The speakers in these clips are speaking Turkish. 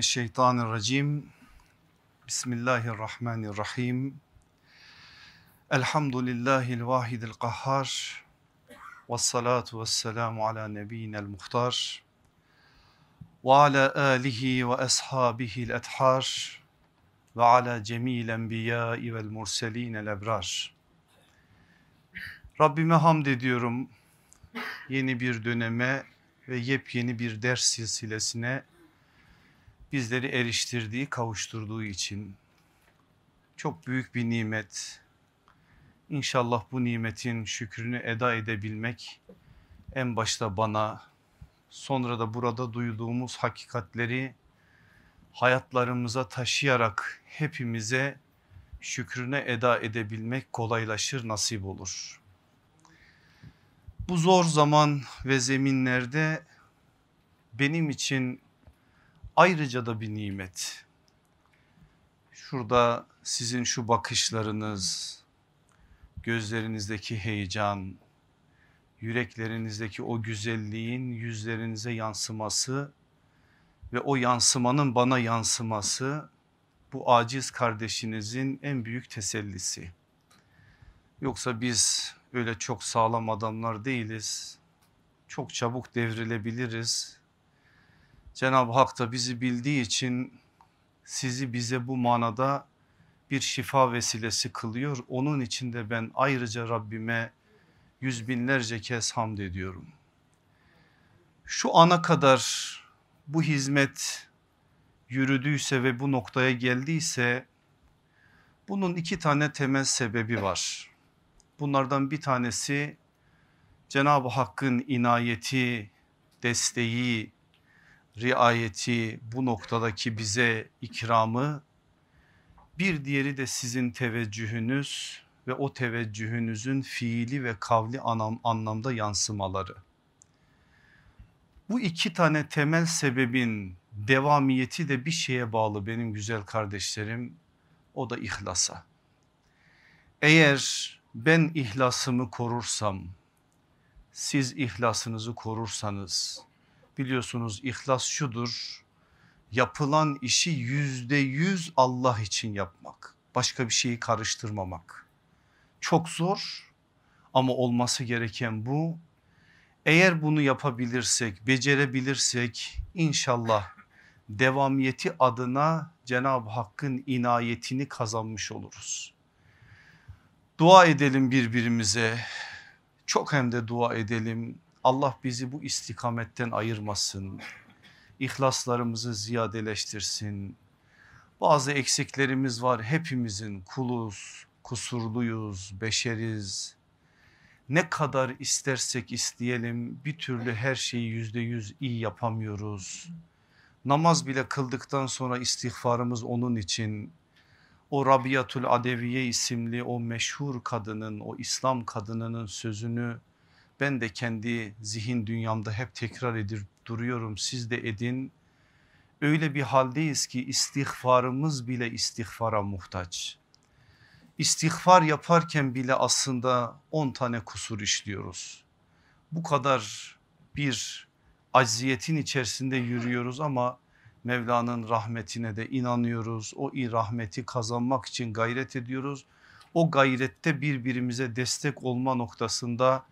mineşşeytanirracim. Bismillahirrahmanirrahim. Elhamdülillahil vahidil kahhar. Ve salatu ve selamu ala nebiyyinel muhtar. Ve ala alihi ve ashabihil ethar. Ve ala cemil enbiyai vel murselinel ebrar. Rabbime hamd ediyorum. Yeni bir döneme ve yepyeni bir ders silsilesine bizleri eriştirdiği, kavuşturduğu için çok büyük bir nimet. İnşallah bu nimetin şükrünü eda edebilmek en başta bana sonra da burada duyduğumuz hakikatleri hayatlarımıza taşıyarak hepimize şükrüne eda edebilmek kolaylaşır nasip olur. Bu zor zaman ve zeminlerde benim için ayrıca da bir nimet. Şurada sizin şu bakışlarınız, gözlerinizdeki heyecan, yüreklerinizdeki o güzelliğin yüzlerinize yansıması ve o yansımanın bana yansıması bu aciz kardeşinizin en büyük tesellisi. Yoksa biz öyle çok sağlam adamlar değiliz. Çok çabuk devrilebiliriz. Cenab-ı Hak da bizi bildiği için sizi bize bu manada bir şifa vesilesi kılıyor. Onun için de ben ayrıca Rabbime yüz binlerce kez hamd ediyorum. Şu ana kadar bu hizmet yürüdüyse ve bu noktaya geldiyse bunun iki tane temel sebebi var. Bunlardan bir tanesi Cenab-ı Hakk'ın inayeti, desteği, riayeti, bu noktadaki bize ikramı, bir diğeri de sizin teveccühünüz ve o teveccühünüzün fiili ve kavli anlam, anlamda yansımaları. Bu iki tane temel sebebin devamiyeti de bir şeye bağlı benim güzel kardeşlerim o da ihlasa. Eğer ben ihlasımı korursam siz ihlasınızı korursanız biliyorsunuz ihlas şudur yapılan işi yüzde yüz Allah için yapmak başka bir şeyi karıştırmamak. Çok zor ama olması gereken bu. Eğer bunu yapabilirsek becerebilirsek inşallah devamiyeti adına Cenab-ı Hakk'ın inayetini kazanmış oluruz. Dua edelim birbirimize. Çok hem de dua edelim Allah bizi bu istikametten ayırmasın. İhlaslarımızı ziyadeleştirsin. Bazı eksiklerimiz var hepimizin kuluz, kusurluyuz, beşeriz. Ne kadar istersek isteyelim bir türlü her şeyi yüzde yüz iyi yapamıyoruz. Namaz bile kıldıktan sonra istiğfarımız onun için o Rabiatul Adeviye isimli o meşhur kadının o İslam kadınının sözünü ben de kendi zihin dünyamda hep tekrar edip duruyorum siz de edin. Öyle bir haldeyiz ki istiğfarımız bile istiğfara muhtaç. İstiğfar yaparken bile aslında 10 tane kusur işliyoruz. Bu kadar bir acziyetin içerisinde yürüyoruz ama Mevla'nın rahmetine de inanıyoruz. O rahmeti kazanmak için gayret ediyoruz. O gayrette birbirimize destek olma noktasında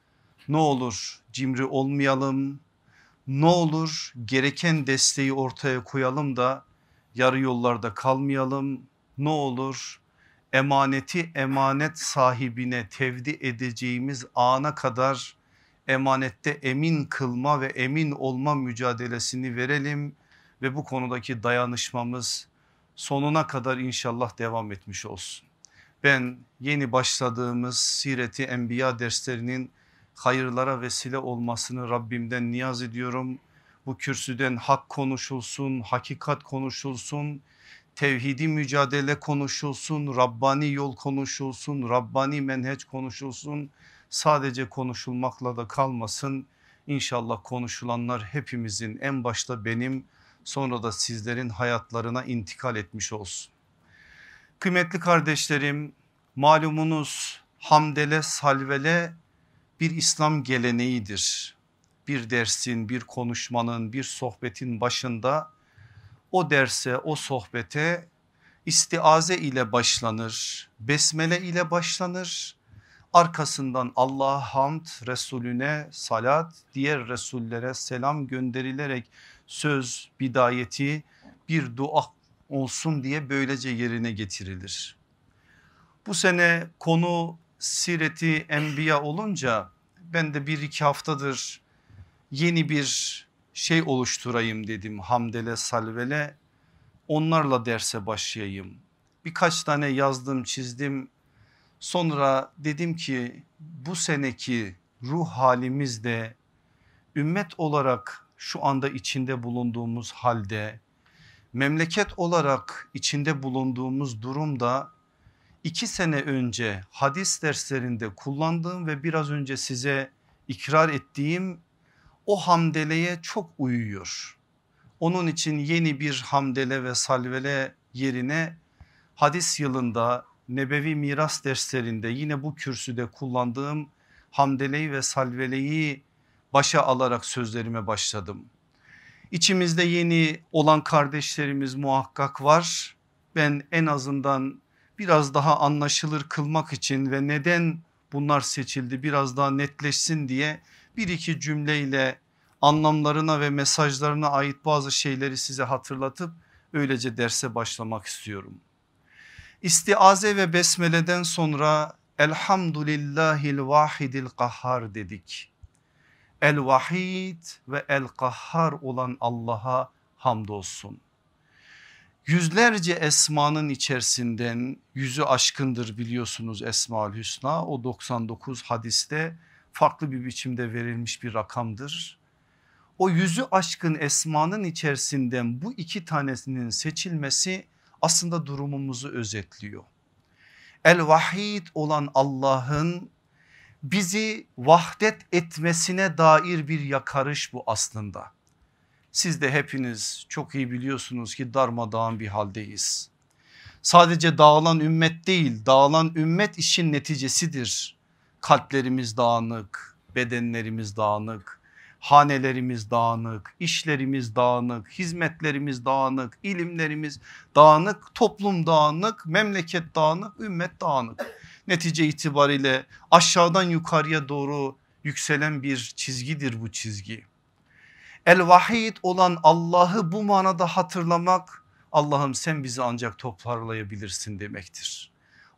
ne olur cimri olmayalım. Ne olur gereken desteği ortaya koyalım da yarı yollarda kalmayalım. Ne olur emaneti emanet sahibine tevdi edeceğimiz ana kadar emanette emin kılma ve emin olma mücadelesini verelim ve bu konudaki dayanışmamız sonuna kadar inşallah devam etmiş olsun. Ben yeni başladığımız Sireti Enbiya derslerinin hayırlara vesile olmasını Rabbimden niyaz ediyorum. Bu kürsüden hak konuşulsun, hakikat konuşulsun, tevhidi mücadele konuşulsun, Rabbani yol konuşulsun, Rabbani menheç konuşulsun. Sadece konuşulmakla da kalmasın. İnşallah konuşulanlar hepimizin en başta benim sonra da sizlerin hayatlarına intikal etmiş olsun. Kıymetli kardeşlerim malumunuz hamdele salvele bir İslam geleneğidir. Bir dersin, bir konuşmanın, bir sohbetin başında o derse o sohbete istiaze ile başlanır, besmele ile başlanır. Arkasından Allah'a hamd, Resulüne salat, diğer Resullere selam gönderilerek söz bidayeti bir dua olsun diye böylece yerine getirilir. Bu sene konu Sireti Enbiya olunca ben de bir iki haftadır yeni bir şey oluşturayım dedim hamdele salvele onlarla derse başlayayım. Birkaç tane yazdım çizdim sonra dedim ki bu seneki ruh halimizde ümmet olarak şu anda içinde bulunduğumuz halde memleket olarak içinde bulunduğumuz durumda iki sene önce hadis derslerinde kullandığım ve biraz önce size ikrar ettiğim o hamdeleye çok uyuyor. Onun için yeni bir hamdele ve salvele yerine hadis yılında nebevi miras derslerinde yine bu kürsüde kullandığım hamdeleyi ve salveleyi başa alarak sözlerime başladım. İçimizde yeni olan kardeşlerimiz muhakkak var. Ben en azından biraz daha anlaşılır kılmak için ve neden bunlar seçildi biraz daha netleşsin diye bir iki cümleyle anlamlarına ve mesajlarına ait bazı şeyleri size hatırlatıp öylece derse başlamak istiyorum. İstiaze ve besmeleden sonra elhamdülillahil vahidil kahhar dedik. El vahid ve el kahhar olan Allah'a hamdolsun. Yüzlerce esmanın içerisinden yüzü aşkındır biliyorsunuz Esmaül Hüsna o 99 hadiste farklı bir biçimde verilmiş bir rakamdır. O yüzü aşkın esmanın içerisinden bu iki tanesinin seçilmesi aslında durumumuzu özetliyor. El vahid olan Allah'ın bizi vahdet etmesine dair bir yakarış bu aslında. Siz de hepiniz çok iyi biliyorsunuz ki darmadağın bir haldeyiz. Sadece dağılan ümmet değil dağılan ümmet işin neticesidir. Kalplerimiz dağınık, bedenlerimiz dağınık, hanelerimiz dağınık, işlerimiz dağınık, hizmetlerimiz dağınık, ilimlerimiz dağınık, toplum dağınık, memleket dağınık, ümmet dağınık. Netice itibariyle aşağıdan yukarıya doğru yükselen bir çizgidir bu çizgi. El vahid olan Allah'ı bu manada hatırlamak Allah'ım sen bizi ancak toparlayabilirsin demektir.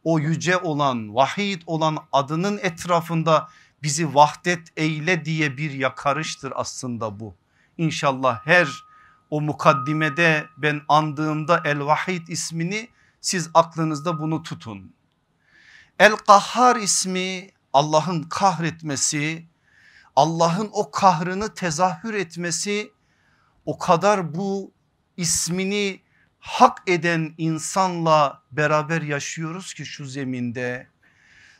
O yüce olan vahid olan adının etrafında bizi vahdet eyle diye bir yakarıştır aslında bu. İnşallah her o mukaddimede ben andığımda El Vahid ismini siz aklınızda bunu tutun. El Kahhar ismi Allah'ın kahretmesi, Allah'ın o kahrını tezahür etmesi o kadar bu ismini hak eden insanla beraber yaşıyoruz ki şu zeminde.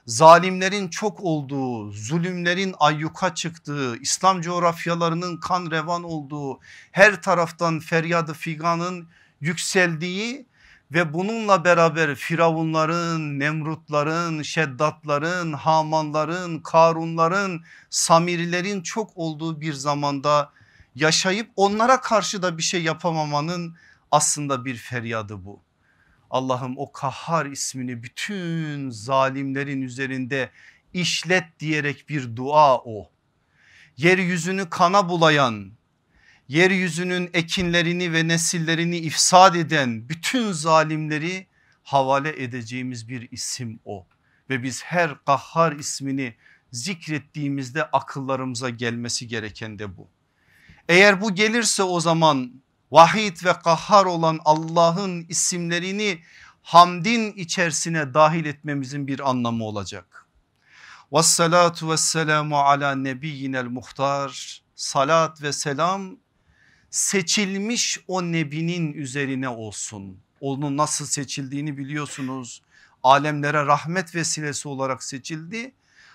Zalimlerin çok olduğu, zulümlerin ayyuka çıktığı, İslam coğrafyalarının kan revan olduğu, her taraftan feryadı figanın yükseldiği ve bununla beraber firavunların, nemrutların, şeddatların, hamanların, karunların, samirilerin çok olduğu bir zamanda yaşayıp onlara karşı da bir şey yapamamanın aslında bir feryadı bu. Allah'ım o kahhar ismini bütün zalimlerin üzerinde işlet diyerek bir dua o. Yeryüzünü kana bulayan, yeryüzünün ekinlerini ve nesillerini ifsad eden bütün zalimleri havale edeceğimiz bir isim o. Ve biz her kahhar ismini zikrettiğimizde akıllarımıza gelmesi gereken de bu. Eğer bu gelirse o zaman vahid ve kahhar olan Allah'ın isimlerini hamdin içerisine dahil etmemizin bir anlamı olacak. Vessalatu vesselamu ala nebiyyinel muhtar. Salat ve selam seçilmiş o nebinin üzerine olsun. Onun nasıl seçildiğini biliyorsunuz. Alemlere rahmet vesilesi olarak seçildi.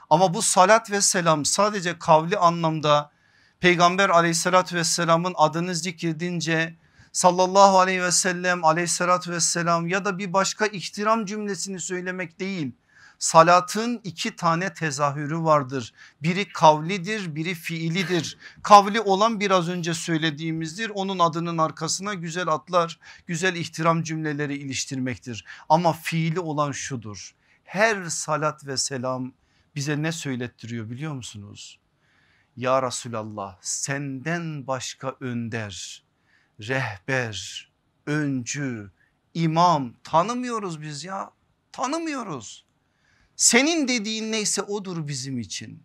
Ama bu salat ve selam sadece kavli anlamda Peygamber aleyhissalatü vesselamın adını zikredince sallallahu aleyhi ve sellem aleyhissalatü vesselam ya da bir başka ihtiram cümlesini söylemek değil. Salatın iki tane tezahürü vardır. Biri kavlidir biri fiilidir. Kavli olan biraz önce söylediğimizdir. Onun adının arkasına güzel atlar güzel ihtiram cümleleri iliştirmektir. Ama fiili olan şudur. Her salat ve selam bize ne söylettiriyor biliyor musunuz? Ya Resulallah senden başka önder, rehber, öncü, imam tanımıyoruz biz ya tanımıyoruz. Senin dediğin neyse odur bizim için.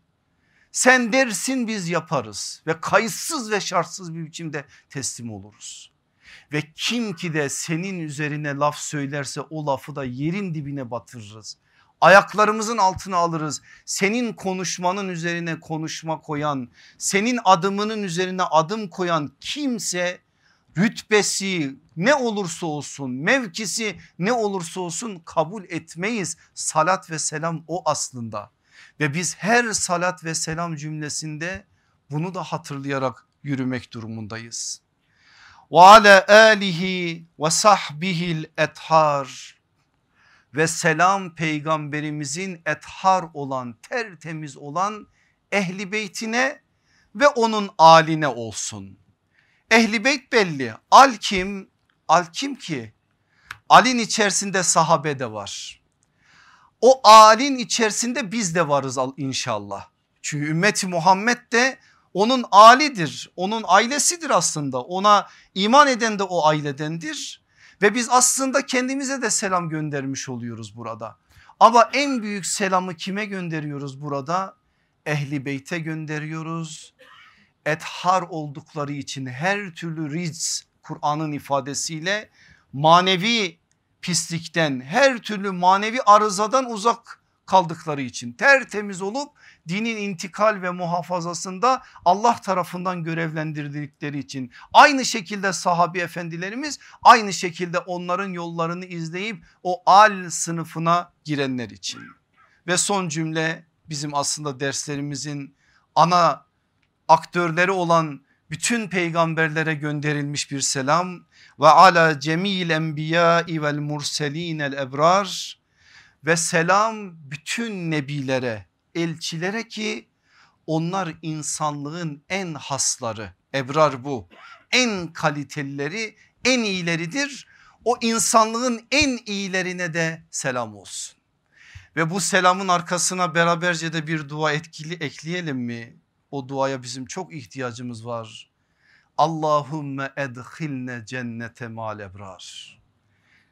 Sen dersin biz yaparız ve kayıtsız ve şartsız bir biçimde teslim oluruz. Ve kim ki de senin üzerine laf söylerse o lafı da yerin dibine batırırız. Ayaklarımızın altına alırız. Senin konuşmanın üzerine konuşma koyan, senin adımının üzerine adım koyan kimse rütbesi ne olursa olsun mevkisi ne olursa olsun kabul etmeyiz. Salat ve selam o aslında ve biz her salat ve selam cümlesinde bunu da hatırlayarak yürümek durumundayız. Ve ala alihi ve sahbihil ethar ve selam peygamberimizin ethar olan tertemiz olan ehli beytine ve onun aline olsun. Ehli beyt belli. Al kim? Al kim ki? Alin içerisinde sahabe de var. O alin içerisinde biz de varız inşallah. Çünkü ümmeti Muhammed de onun alidir. Onun ailesidir aslında. Ona iman eden de o ailedendir. Ve biz aslında kendimize de selam göndermiş oluyoruz burada. Ama en büyük selamı kime gönderiyoruz burada? Ehli beyte gönderiyoruz ethar oldukları için her türlü riz Kur'an'ın ifadesiyle manevi pislikten her türlü manevi arızadan uzak kaldıkları için tertemiz olup dinin intikal ve muhafazasında Allah tarafından görevlendirdikleri için. Aynı şekilde sahabi efendilerimiz aynı şekilde onların yollarını izleyip o al sınıfına girenler için. Ve son cümle bizim aslında derslerimizin ana aktörleri olan bütün peygamberlere gönderilmiş bir selam ve ala cemil enbiya vel murselin el ebrar ve selam bütün nebilere elçilere ki onlar insanlığın en hasları ebrar bu. En kalitelileri en iyileridir. O insanlığın en iyilerine de selam olsun. Ve bu selamın arkasına beraberce de bir dua etkili ekleyelim mi o duaya bizim çok ihtiyacımız var. Allahümme edhilne cennete mal ebrar.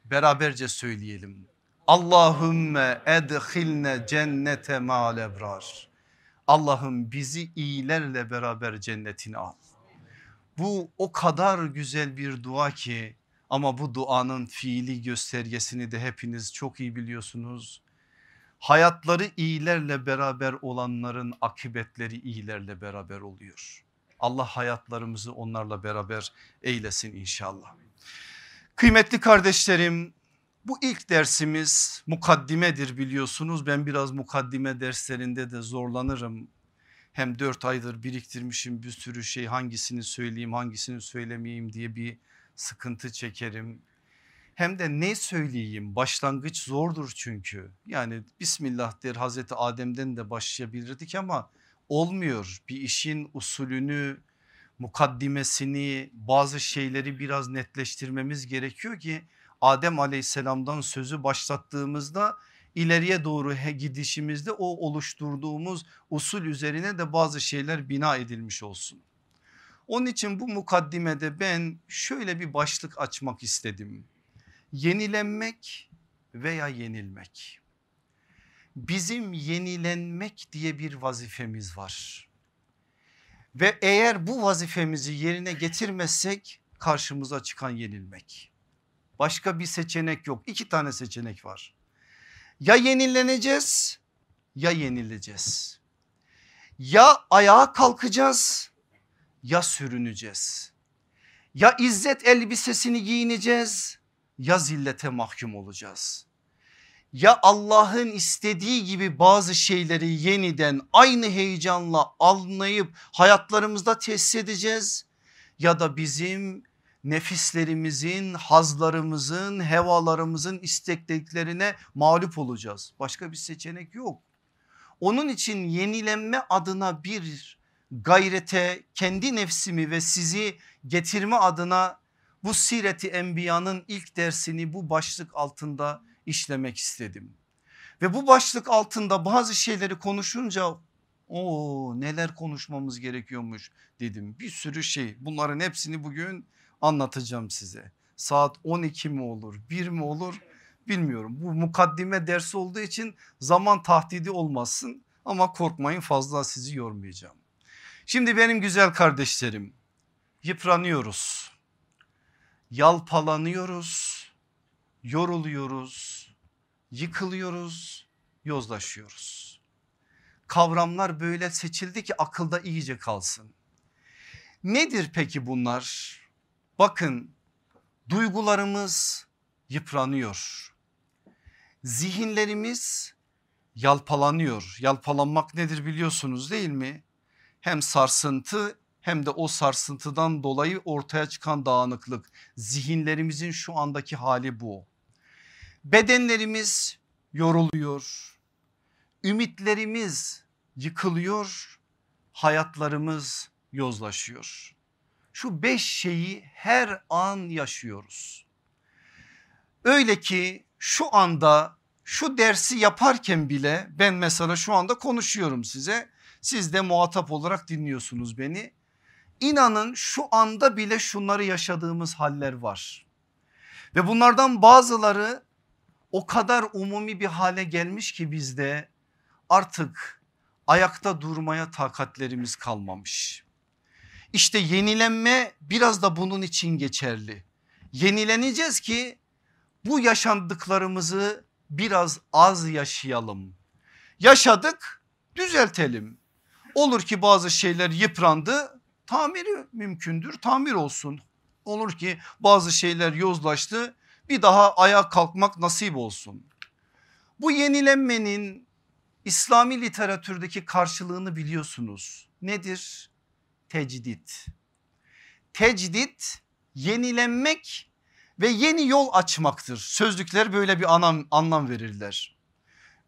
Beraberce söyleyelim. Allahümme edhilne cennete mal ebrar. Allah'ım bizi iyilerle beraber cennetine al. Bu o kadar güzel bir dua ki ama bu duanın fiili göstergesini de hepiniz çok iyi biliyorsunuz hayatları iyilerle beraber olanların akıbetleri iyilerle beraber oluyor. Allah hayatlarımızı onlarla beraber eylesin inşallah. Kıymetli kardeşlerim bu ilk dersimiz mukaddimedir biliyorsunuz. Ben biraz mukaddime derslerinde de zorlanırım. Hem dört aydır biriktirmişim bir sürü şey hangisini söyleyeyim hangisini söylemeyeyim diye bir sıkıntı çekerim hem de ne söyleyeyim başlangıç zordur çünkü. Yani Bismillah der Hazreti Adem'den de başlayabilirdik ama olmuyor. Bir işin usulünü mukaddimesini bazı şeyleri biraz netleştirmemiz gerekiyor ki Adem aleyhisselamdan sözü başlattığımızda ileriye doğru gidişimizde o oluşturduğumuz usul üzerine de bazı şeyler bina edilmiş olsun. Onun için bu mukaddimede ben şöyle bir başlık açmak istedim yenilenmek veya yenilmek. Bizim yenilenmek diye bir vazifemiz var. Ve eğer bu vazifemizi yerine getirmezsek karşımıza çıkan yenilmek. Başka bir seçenek yok. İki tane seçenek var. Ya yenileneceğiz ya yenileceğiz. Ya ayağa kalkacağız ya sürüneceğiz. Ya izzet elbisesini giyineceğiz ya zillete mahkum olacağız. Ya Allah'ın istediği gibi bazı şeyleri yeniden aynı heyecanla anlayıp hayatlarımızda tesis edeceğiz ya da bizim nefislerimizin, hazlarımızın, hevalarımızın isteklerine mağlup olacağız. Başka bir seçenek yok. Onun için yenilenme adına bir gayrete kendi nefsimi ve sizi getirme adına bu Sireti Enbiya'nın ilk dersini bu başlık altında işlemek istedim. Ve bu başlık altında bazı şeyleri konuşunca o neler konuşmamız gerekiyormuş dedim. Bir sürü şey bunların hepsini bugün anlatacağım size. Saat 12 mi olur 1 mi olur bilmiyorum. Bu mukaddime dersi olduğu için zaman tahdidi olmasın ama korkmayın fazla sizi yormayacağım. Şimdi benim güzel kardeşlerim yıpranıyoruz, yalpalanıyoruz, yoruluyoruz, yıkılıyoruz, yozlaşıyoruz. Kavramlar böyle seçildi ki akılda iyice kalsın. Nedir peki bunlar? Bakın duygularımız yıpranıyor. Zihinlerimiz yalpalanıyor. Yalpalanmak nedir biliyorsunuz değil mi? Hem sarsıntı hem de o sarsıntıdan dolayı ortaya çıkan dağınıklık. Zihinlerimizin şu andaki hali bu. Bedenlerimiz yoruluyor. Ümitlerimiz yıkılıyor. Hayatlarımız yozlaşıyor. Şu beş şeyi her an yaşıyoruz. Öyle ki şu anda şu dersi yaparken bile ben mesela şu anda konuşuyorum size. Siz de muhatap olarak dinliyorsunuz beni. İnanın şu anda bile şunları yaşadığımız haller var. Ve bunlardan bazıları o kadar umumi bir hale gelmiş ki bizde artık ayakta durmaya takatlerimiz kalmamış. İşte yenilenme biraz da bunun için geçerli. Yenileneceğiz ki bu yaşandıklarımızı biraz az yaşayalım. Yaşadık düzeltelim. Olur ki bazı şeyler yıprandı tamiri mümkündür tamir olsun. Olur ki bazı şeyler yozlaştı bir daha ayağa kalkmak nasip olsun. Bu yenilenmenin İslami literatürdeki karşılığını biliyorsunuz. Nedir? Tecdit. Tecdit yenilenmek ve yeni yol açmaktır. Sözlükler böyle bir anlam, anlam verirler.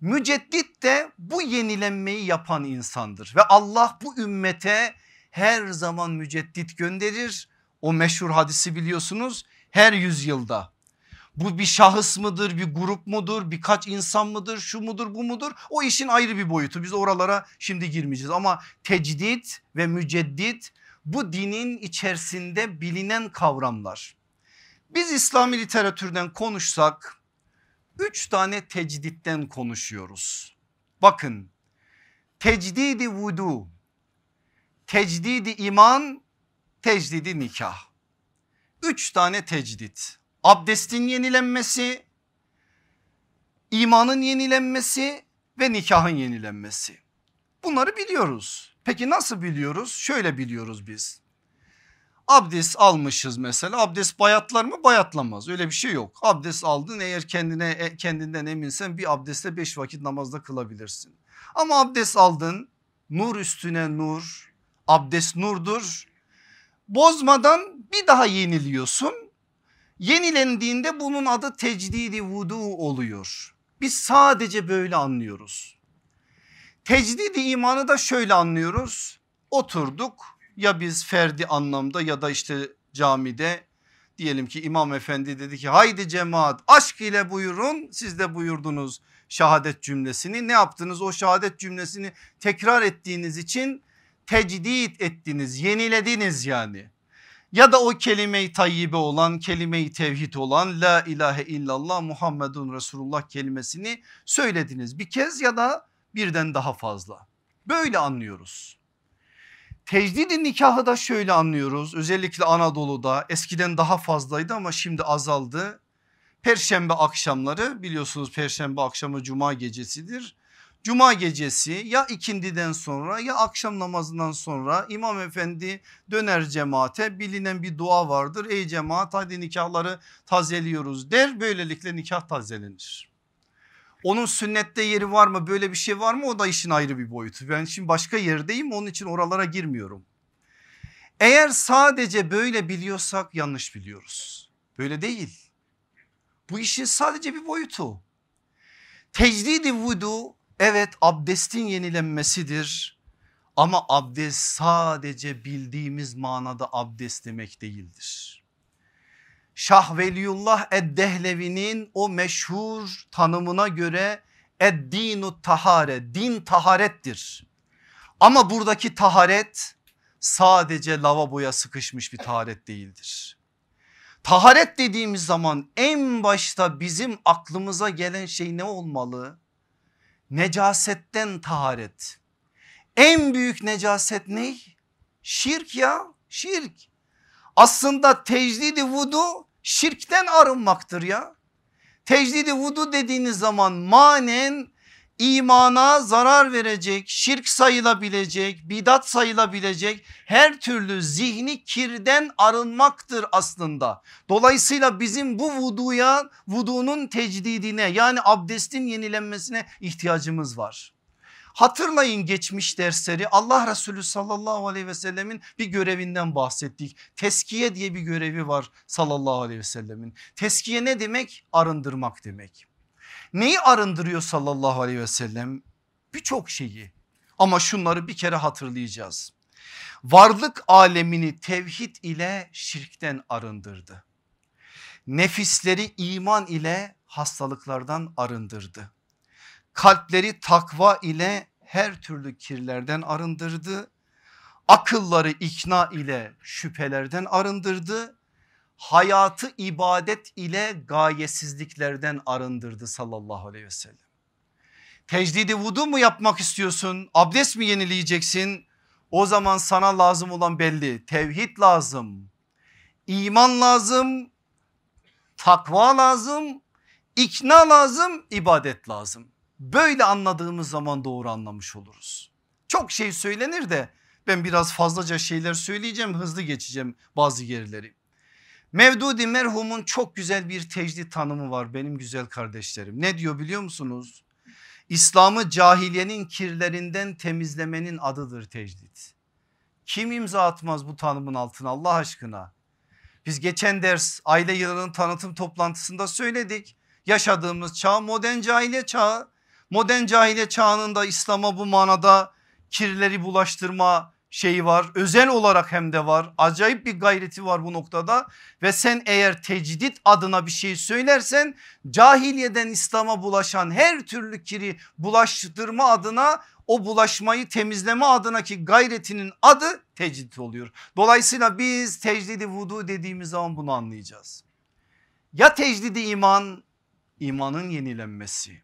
Müceddit de bu yenilenmeyi yapan insandır ve Allah bu ümmete her zaman müceddit gönderir. O meşhur hadisi biliyorsunuz her yüzyılda. Bu bir şahıs mıdır bir grup mudur birkaç insan mıdır şu mudur bu mudur o işin ayrı bir boyutu biz oralara şimdi girmeyeceğiz ama tecdit ve müceddit bu dinin içerisinde bilinen kavramlar. Biz İslami literatürden konuşsak üç tane tecditten konuşuyoruz. Bakın tecdidi vudu, tecdidi iman, tecdidi nikah. Üç tane tecdit. Abdestin yenilenmesi, imanın yenilenmesi ve nikahın yenilenmesi. Bunları biliyoruz. Peki nasıl biliyoruz? Şöyle biliyoruz biz. Abdest almışız mesela abdest bayatlar mı bayatlamaz öyle bir şey yok. Abdest aldın eğer kendine e, kendinden eminsen bir abdestle beş vakit namazda kılabilirsin. Ama abdest aldın nur üstüne nur abdest nurdur. Bozmadan bir daha yeniliyorsun. Yenilendiğinde bunun adı tecdidi vudu oluyor. Biz sadece böyle anlıyoruz. Tecdidi imanı da şöyle anlıyoruz. Oturduk ya biz ferdi anlamda ya da işte camide diyelim ki imam efendi dedi ki haydi cemaat aşk ile buyurun siz de buyurdunuz şehadet cümlesini ne yaptınız o şehadet cümlesini tekrar ettiğiniz için tecdit ettiniz yenilediniz yani ya da o kelime-i tayyibe olan kelime-i tevhid olan la ilahe illallah Muhammedun Resulullah kelimesini söylediniz bir kez ya da birden daha fazla böyle anlıyoruz. Tecdidi nikahı da şöyle anlıyoruz özellikle Anadolu'da eskiden daha fazlaydı ama şimdi azaldı. Perşembe akşamları biliyorsunuz perşembe akşamı cuma gecesidir. Cuma gecesi ya ikindiden sonra ya akşam namazından sonra imam efendi döner cemaate bilinen bir dua vardır. Ey cemaat hadi nikahları tazeliyoruz der böylelikle nikah tazelenir. Onun sünnette yeri var mı böyle bir şey var mı o da işin ayrı bir boyutu. Ben şimdi başka yerdeyim onun için oralara girmiyorum. Eğer sadece böyle biliyorsak yanlış biliyoruz. Böyle değil. Bu işin sadece bir boyutu. Tecdidi vudu evet abdestin yenilenmesidir. Ama abdest sadece bildiğimiz manada abdest demek değildir. Şah Veliyullah Eddehlevi'nin o meşhur tanımına göre Eddinu tahare din taharettir. Ama buradaki taharet sadece lavaboya sıkışmış bir taharet değildir. Taharet dediğimiz zaman en başta bizim aklımıza gelen şey ne olmalı? Necasetten taharet. En büyük necaset ne? Şirk ya şirk. Aslında tecdidi vudu şirkten arınmaktır ya. Tecdidi vudu dediğiniz zaman manen imana zarar verecek, şirk sayılabilecek, bidat sayılabilecek her türlü zihni kirden arınmaktır aslında. Dolayısıyla bizim bu vuduya, vudunun tecdidine yani abdestin yenilenmesine ihtiyacımız var. Hatırlayın geçmiş dersleri Allah Resulü sallallahu aleyhi ve sellemin bir görevinden bahsettik. Teskiye diye bir görevi var sallallahu aleyhi ve sellemin. Teskiye ne demek? Arındırmak demek. Neyi arındırıyor sallallahu aleyhi ve sellem? Birçok şeyi ama şunları bir kere hatırlayacağız. Varlık alemini tevhid ile şirkten arındırdı. Nefisleri iman ile hastalıklardan arındırdı. Kalpleri takva ile her türlü kirlerden arındırdı. Akılları ikna ile şüphelerden arındırdı hayatı ibadet ile gayesizliklerden arındırdı sallallahu aleyhi ve sellem. Tecdidi vudu mu yapmak istiyorsun? Abdest mi yenileyeceksin? O zaman sana lazım olan belli. Tevhid lazım. iman lazım. Takva lazım. ikna lazım. ibadet lazım. Böyle anladığımız zaman doğru anlamış oluruz. Çok şey söylenir de ben biraz fazlaca şeyler söyleyeceğim hızlı geçeceğim bazı yerleri. Mevdudi merhumun çok güzel bir tecdit tanımı var benim güzel kardeşlerim. Ne diyor biliyor musunuz? İslam'ı cahiliyenin kirlerinden temizlemenin adıdır tecdit. Kim imza atmaz bu tanımın altına Allah aşkına? Biz geçen ders aile yılının tanıtım toplantısında söyledik. Yaşadığımız çağ modern cahiliye çağı. Modern cahiliye çağının da İslam'a bu manada kirleri bulaştırma, şeyi var özel olarak hem de var acayip bir gayreti var bu noktada ve sen eğer tecdit adına bir şey söylersen cahiliyeden İslam'a bulaşan her türlü kiri bulaştırma adına o bulaşmayı temizleme adına ki gayretinin adı tecdit oluyor. Dolayısıyla biz tecdidi vudu dediğimiz zaman bunu anlayacağız. Ya tecdidi iman imanın yenilenmesi.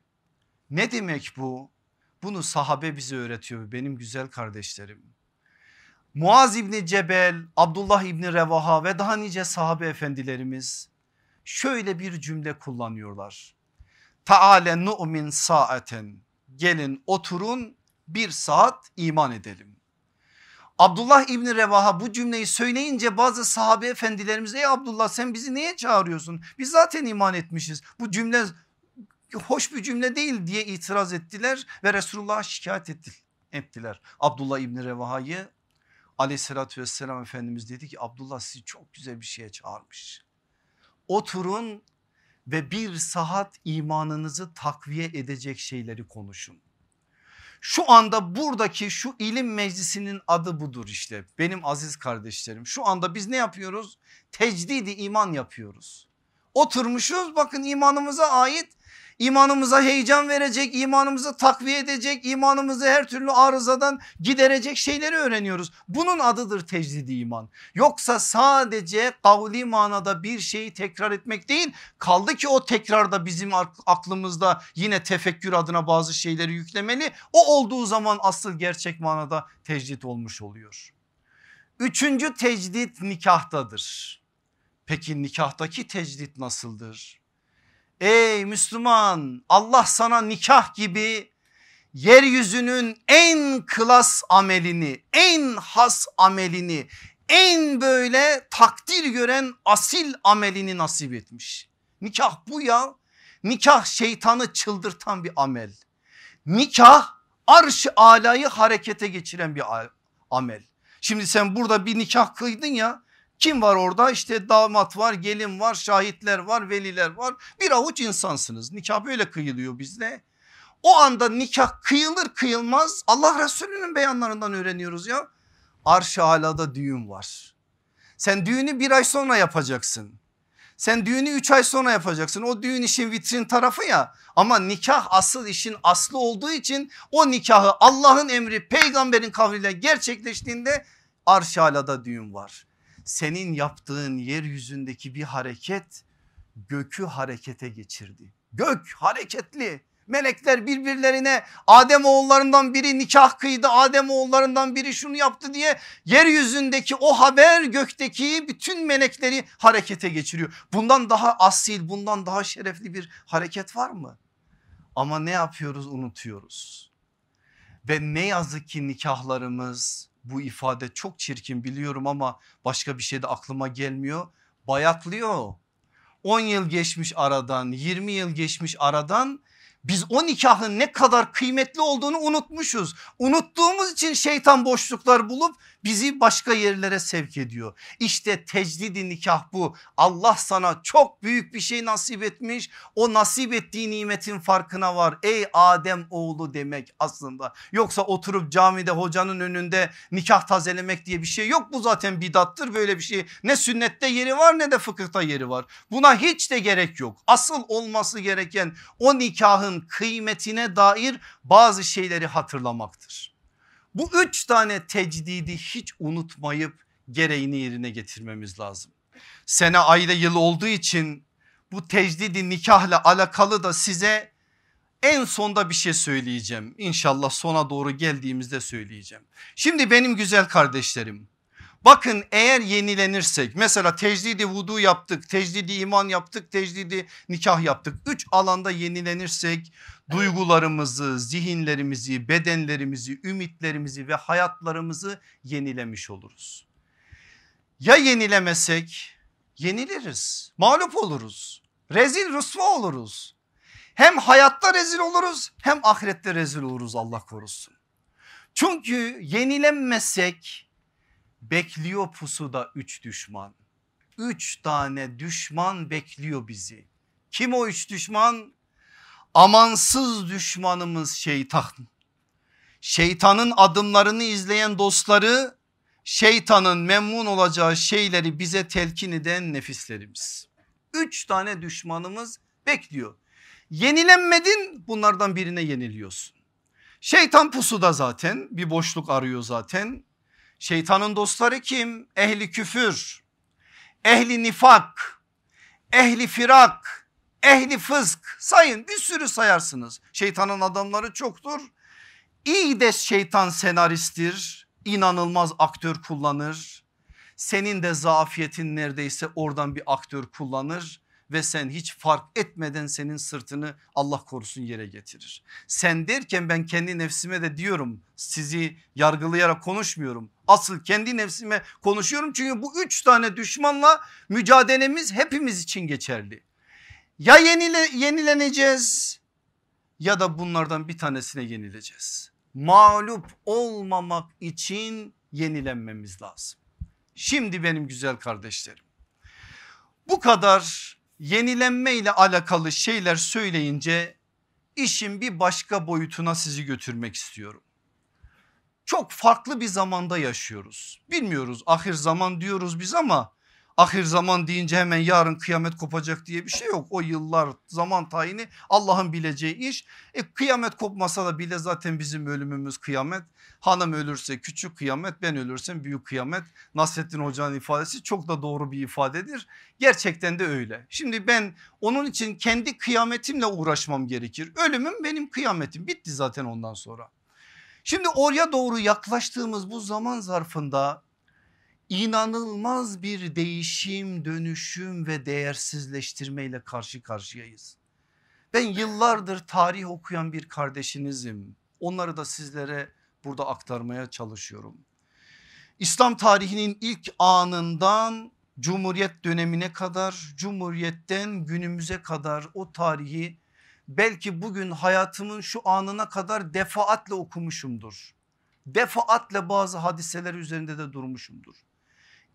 Ne demek bu? Bunu sahabe bize öğretiyor benim güzel kardeşlerim. Muaz İbni Cebel, Abdullah İbni Revaha ve daha nice sahabe efendilerimiz şöyle bir cümle kullanıyorlar. Taale nu'min saaten gelin oturun bir saat iman edelim. Abdullah İbni Revaha bu cümleyi söyleyince bazı sahabe efendilerimiz ey Abdullah sen bizi niye çağırıyorsun? Biz zaten iman etmişiz. Bu cümle hoş bir cümle değil diye itiraz ettiler ve Resulullah'a şikayet ettiler. Abdullah İbni Revaha'yı aleyhissalatü vesselam Efendimiz dedi ki Abdullah sizi çok güzel bir şeye çağırmış. Oturun ve bir saat imanınızı takviye edecek şeyleri konuşun. Şu anda buradaki şu ilim meclisinin adı budur işte benim aziz kardeşlerim. Şu anda biz ne yapıyoruz? Tecdidi iman yapıyoruz. Oturmuşuz bakın imanımıza ait imanımıza heyecan verecek, imanımızı takviye edecek, imanımızı her türlü arızadan giderecek şeyleri öğreniyoruz. Bunun adıdır tecdidi iman. Yoksa sadece kavli manada bir şeyi tekrar etmek değil kaldı ki o tekrarda bizim aklımızda yine tefekkür adına bazı şeyleri yüklemeli. O olduğu zaman asıl gerçek manada tecdit olmuş oluyor. Üçüncü tecdit nikahtadır. Peki nikahtaki tecdit nasıldır? Ey Müslüman Allah sana nikah gibi yeryüzünün en klas amelini en has amelini en böyle takdir gören asil amelini nasip etmiş. Nikah bu ya nikah şeytanı çıldırtan bir amel. Nikah arş alayı harekete geçiren bir amel. Şimdi sen burada bir nikah kıydın ya kim var orada işte damat var gelin var şahitler var veliler var bir avuç insansınız nikah böyle kıyılıyor bizde. O anda nikah kıyılır kıyılmaz Allah Resulü'nün beyanlarından öğreniyoruz ya. Arş-ı alada düğün var. Sen düğünü bir ay sonra yapacaksın. Sen düğünü 3 ay sonra yapacaksın. O düğün işin vitrin tarafı ya. Ama nikah asıl işin aslı olduğu için o nikahı Allah'ın emri peygamberin kavliyle gerçekleştiğinde arş alada düğün var. Senin yaptığın yeryüzündeki bir hareket gökü harekete geçirdi. Gök hareketli. Melekler birbirlerine Adem oğullarından biri nikah kıydı Adem oğullarından biri şunu yaptı diye yeryüzündeki o haber gökteki bütün melekleri harekete geçiriyor. Bundan daha asil bundan daha şerefli bir hareket var mı? Ama ne yapıyoruz unutuyoruz. Ve ne yazık ki nikahlarımız bu ifade çok çirkin biliyorum ama başka bir şey de aklıma gelmiyor. Bayatlıyor. 10 yıl geçmiş aradan 20 yıl geçmiş aradan biz o nikahın ne kadar kıymetli olduğunu unutmuşuz. Unuttuğumuz için şeytan boşluklar bulup bizi başka yerlere sevk ediyor. İşte tecdidi nikah bu. Allah sana çok büyük bir şey nasip etmiş. O nasip ettiği nimetin farkına var. Ey Adem oğlu demek aslında. Yoksa oturup camide hocanın önünde nikah tazelemek diye bir şey yok. Bu zaten bidattır böyle bir şey. Ne sünnette yeri var ne de fıkıhta yeri var. Buna hiç de gerek yok. Asıl olması gereken o nikahın kıymetine dair bazı şeyleri hatırlamaktır. Bu üç tane tecdidi hiç unutmayıp gereğini yerine getirmemiz lazım. Sene ayda yıl olduğu için bu tecdidi nikahla alakalı da size en sonda bir şey söyleyeceğim. İnşallah sona doğru geldiğimizde söyleyeceğim. Şimdi benim güzel kardeşlerim bakın eğer yenilenirsek mesela tecdidi vudu yaptık, tecdidi iman yaptık, tecdidi nikah yaptık. Üç alanda yenilenirsek duygularımızı, zihinlerimizi, bedenlerimizi, ümitlerimizi ve hayatlarımızı yenilemiş oluruz. Ya yenilemesek yeniliriz, mağlup oluruz, rezil rüsva oluruz. Hem hayatta rezil oluruz hem ahirette rezil oluruz Allah korusun. Çünkü yenilenmezsek bekliyor pusuda üç düşman. Üç tane düşman bekliyor bizi. Kim o üç düşman? amansız düşmanımız şeytan. Şeytanın adımlarını izleyen dostları şeytanın memnun olacağı şeyleri bize telkin eden nefislerimiz. Üç tane düşmanımız bekliyor. Yenilenmedin bunlardan birine yeniliyorsun. Şeytan pusuda zaten bir boşluk arıyor zaten. Şeytanın dostları kim? Ehli küfür, ehli nifak, ehli firak, ehli fızk sayın bir sürü sayarsınız. Şeytanın adamları çoktur. İyi de şeytan senaristtir. inanılmaz aktör kullanır. Senin de zafiyetin neredeyse oradan bir aktör kullanır ve sen hiç fark etmeden senin sırtını Allah korusun yere getirir. Sen derken ben kendi nefsime de diyorum sizi yargılayarak konuşmuyorum. Asıl kendi nefsime konuşuyorum çünkü bu üç tane düşmanla mücadelemiz hepimiz için geçerli. Ya yenile, yenileneceğiz ya da bunlardan bir tanesine yenileceğiz. Mağlup olmamak için yenilenmemiz lazım. Şimdi benim güzel kardeşlerim bu kadar yenilenme ile alakalı şeyler söyleyince işin bir başka boyutuna sizi götürmek istiyorum. Çok farklı bir zamanda yaşıyoruz. Bilmiyoruz ahir zaman diyoruz biz ama ahir zaman deyince hemen yarın kıyamet kopacak diye bir şey yok. O yıllar zaman tayini Allah'ın bileceği iş. E, kıyamet kopmasa da bile zaten bizim ölümümüz kıyamet. Hanım ölürse küçük kıyamet ben ölürsem büyük kıyamet. Nasrettin Hoca'nın ifadesi çok da doğru bir ifadedir. Gerçekten de öyle. Şimdi ben onun için kendi kıyametimle uğraşmam gerekir. Ölümüm benim kıyametim bitti zaten ondan sonra. Şimdi oraya doğru yaklaştığımız bu zaman zarfında inanılmaz bir değişim, dönüşüm ve değersizleştirmeyle karşı karşıyayız. Ben yıllardır tarih okuyan bir kardeşinizim. Onları da sizlere burada aktarmaya çalışıyorum. İslam tarihinin ilk anından Cumhuriyet dönemine kadar, Cumhuriyet'ten günümüze kadar o tarihi belki bugün hayatımın şu anına kadar defaatle okumuşumdur. Defaatle bazı hadiseler üzerinde de durmuşumdur.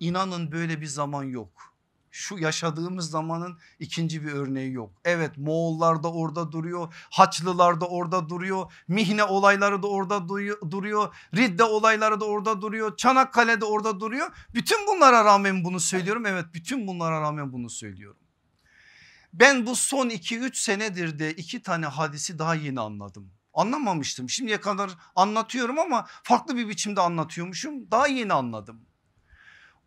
İnanın böyle bir zaman yok. Şu yaşadığımız zamanın ikinci bir örneği yok. Evet Moğollar da orada duruyor. Haçlılar da orada duruyor. Mihne olayları da orada duruyor. Ridde olayları da orada duruyor. Çanakkale de orada duruyor. Bütün bunlara rağmen bunu söylüyorum. Evet bütün bunlara rağmen bunu söylüyorum. Ben bu son 2-3 senedir de iki tane hadisi daha yeni anladım. Anlamamıştım şimdiye kadar anlatıyorum ama farklı bir biçimde anlatıyormuşum daha yeni anladım.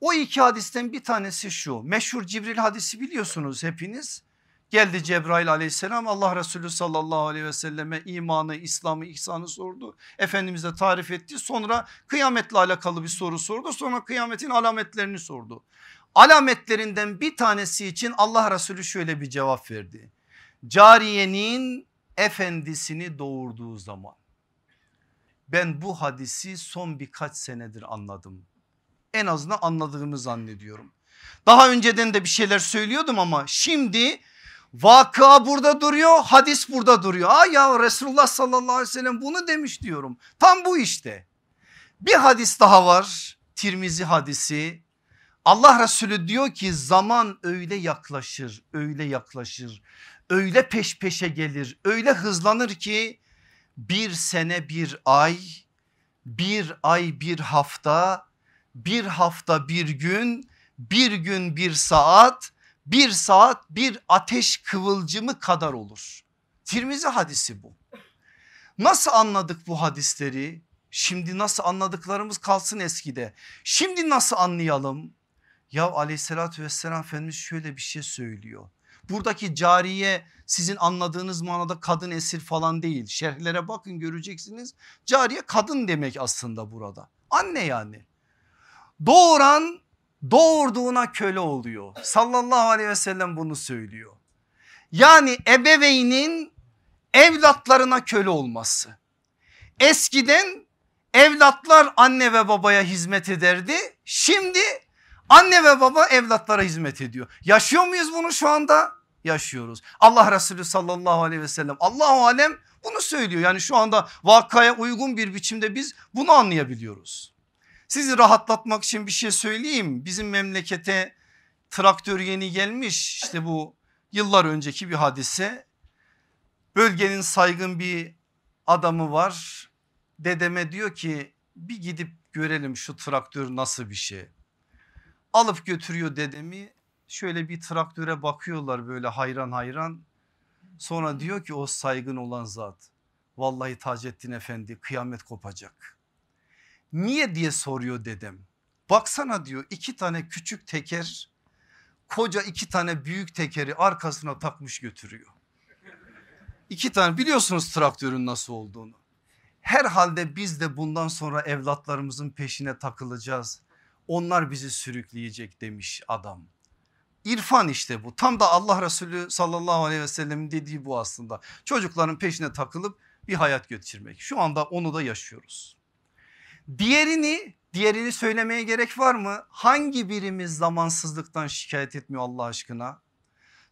O iki hadisten bir tanesi şu meşhur Cibril hadisi biliyorsunuz hepiniz. Geldi Cebrail aleyhisselam Allah Resulü sallallahu aleyhi ve selleme imanı, İslam'ı, ihsanı sordu. Efendimiz tarif etti. Sonra kıyametle alakalı bir soru sordu. Sonra kıyametin alametlerini sordu. Alametlerinden bir tanesi için Allah Resulü şöyle bir cevap verdi. Cariyenin efendisini doğurduğu zaman. Ben bu hadisi son birkaç senedir anladım. En azından anladığımı zannediyorum. Daha önceden de bir şeyler söylüyordum ama şimdi Vaka burada duruyor hadis burada duruyor. Aa ya Resulullah sallallahu aleyhi ve sellem bunu demiş diyorum. Tam bu işte. Bir hadis daha var Tirmizi hadisi. Allah Resulü diyor ki zaman öyle yaklaşır öyle yaklaşır öyle peş peşe gelir öyle hızlanır ki bir sene bir ay bir ay bir hafta bir hafta bir gün bir gün bir saat bir saat bir ateş kıvılcımı kadar olur. Tirmizi hadisi bu. Nasıl anladık bu hadisleri? Şimdi nasıl anladıklarımız kalsın eskide. Şimdi nasıl anlayalım? Ya aleyhissalatü vesselam Efendimiz şöyle bir şey söylüyor. Buradaki cariye sizin anladığınız manada kadın esir falan değil. Şerhlere bakın göreceksiniz. Cariye kadın demek aslında burada. Anne yani. Doğuran doğurduğuna köle oluyor. Sallallahu aleyhi ve sellem bunu söylüyor. Yani ebeveynin evlatlarına köle olması. Eskiden evlatlar anne ve babaya hizmet ederdi. Şimdi anne ve baba evlatlara hizmet ediyor. Yaşıyor muyuz bunu şu anda? Yaşıyoruz. Allah Resulü sallallahu aleyhi ve sellem Allahu alem bunu söylüyor. Yani şu anda vakaya uygun bir biçimde biz bunu anlayabiliyoruz. Sizi rahatlatmak için bir şey söyleyeyim. Bizim memlekete traktör yeni gelmiş işte bu yıllar önceki bir hadise. Bölgenin saygın bir adamı var. Dedeme diyor ki bir gidip görelim şu traktör nasıl bir şey. Alıp götürüyor dedemi şöyle bir traktöre bakıyorlar böyle hayran hayran. Sonra diyor ki o saygın olan zat vallahi Taceddin Efendi kıyamet kopacak. Niye diye soruyor dedem. Baksana diyor iki tane küçük teker koca iki tane büyük tekeri arkasına takmış götürüyor. İki tane biliyorsunuz traktörün nasıl olduğunu. Herhalde biz de bundan sonra evlatlarımızın peşine takılacağız. Onlar bizi sürükleyecek demiş adam. İrfan işte bu tam da Allah Resulü sallallahu aleyhi ve sellemin dediği bu aslında. Çocukların peşine takılıp bir hayat geçirmek. Şu anda onu da yaşıyoruz. Diğerini diğerini söylemeye gerek var mı? Hangi birimiz zamansızlıktan şikayet etmiyor Allah aşkına?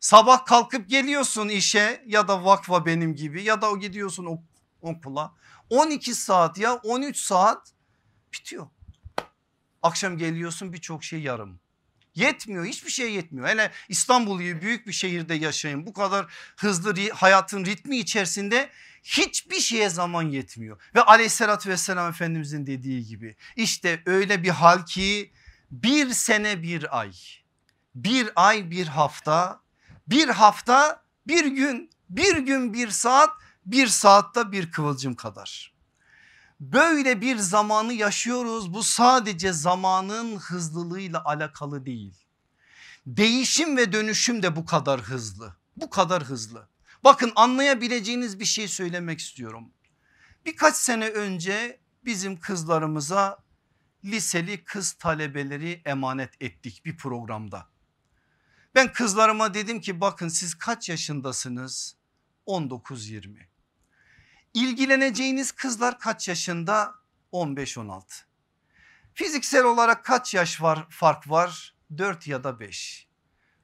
Sabah kalkıp geliyorsun işe ya da vakfa benim gibi ya da o gidiyorsun okula 12 saat ya 13 saat bitiyor. Akşam geliyorsun birçok şey yarım. Yetmiyor hiçbir şey yetmiyor. Hele İstanbul gibi büyük bir şehirde yaşayın bu kadar hızlı hayatın ritmi içerisinde hiçbir şeye zaman yetmiyor. Ve aleyhissalatü vesselam efendimizin dediği gibi işte öyle bir hal ki bir sene bir ay bir ay bir hafta bir hafta bir gün bir gün bir saat bir saatte bir kıvılcım kadar. Böyle bir zamanı yaşıyoruz bu sadece zamanın hızlılığıyla alakalı değil. Değişim ve dönüşüm de bu kadar hızlı bu kadar hızlı. Bakın anlayabileceğiniz bir şey söylemek istiyorum. Birkaç sene önce bizim kızlarımıza liseli kız talebeleri emanet ettik bir programda. Ben kızlarıma dedim ki bakın siz kaç yaşındasınız? 19-20. İlgileneceğiniz kızlar kaç yaşında? 15-16. Fiziksel olarak kaç yaş var fark var? 4 ya da 5.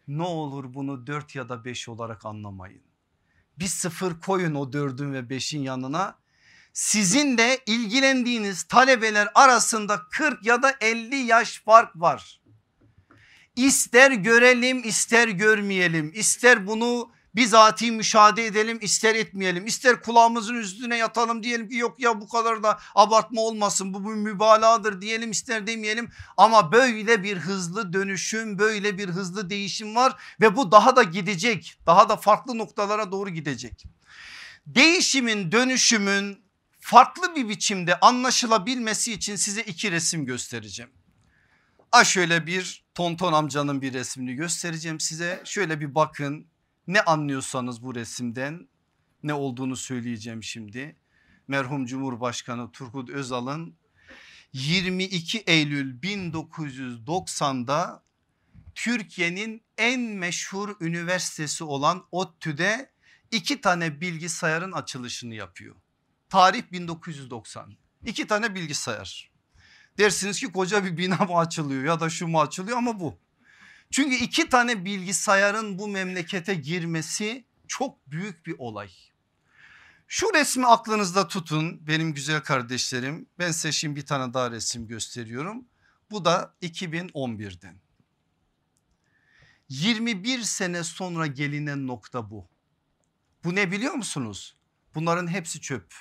Ne olur bunu 4 ya da 5 olarak anlamayın bir sıfır koyun o dördün ve beşin yanına. sizin de ilgilendiğiniz talebeler arasında 40 ya da 50 yaş fark var. İster görelim ister görmeyelim ister bunu bizatihi müşahede edelim ister etmeyelim ister kulağımızın üstüne yatalım diyelim ki yok ya bu kadar da abartma olmasın bu bir mübalağadır diyelim ister demeyelim ama böyle bir hızlı dönüşüm böyle bir hızlı değişim var ve bu daha da gidecek daha da farklı noktalara doğru gidecek. Değişimin dönüşümün farklı bir biçimde anlaşılabilmesi için size iki resim göstereceğim. A şöyle bir tonton amcanın bir resmini göstereceğim size. Şöyle bir bakın ne anlıyorsanız bu resimden ne olduğunu söyleyeceğim şimdi. Merhum Cumhurbaşkanı Turgut Özal'ın 22 Eylül 1990'da Türkiye'nin en meşhur üniversitesi olan ODTÜ'de iki tane bilgisayarın açılışını yapıyor. Tarih 1990. İki tane bilgisayar. Dersiniz ki koca bir bina mı açılıyor ya da şu mu açılıyor ama bu. Çünkü iki tane bilgisayarın bu memlekete girmesi çok büyük bir olay. Şu resmi aklınızda tutun benim güzel kardeşlerim. Ben size şimdi bir tane daha resim gösteriyorum. Bu da 2011'den. 21 sene sonra gelinen nokta bu. Bu ne biliyor musunuz? Bunların hepsi çöp.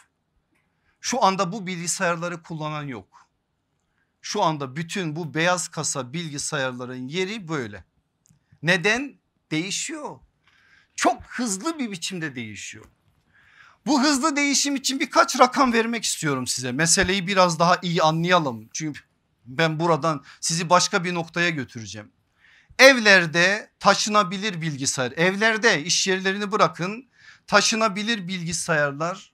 Şu anda bu bilgisayarları kullanan yok. Şu anda bütün bu beyaz kasa bilgisayarların yeri böyle. Neden? Değişiyor. Çok hızlı bir biçimde değişiyor. Bu hızlı değişim için birkaç rakam vermek istiyorum size. Meseleyi biraz daha iyi anlayalım. Çünkü ben buradan sizi başka bir noktaya götüreceğim. Evlerde taşınabilir bilgisayar, evlerde iş yerlerini bırakın taşınabilir bilgisayarlar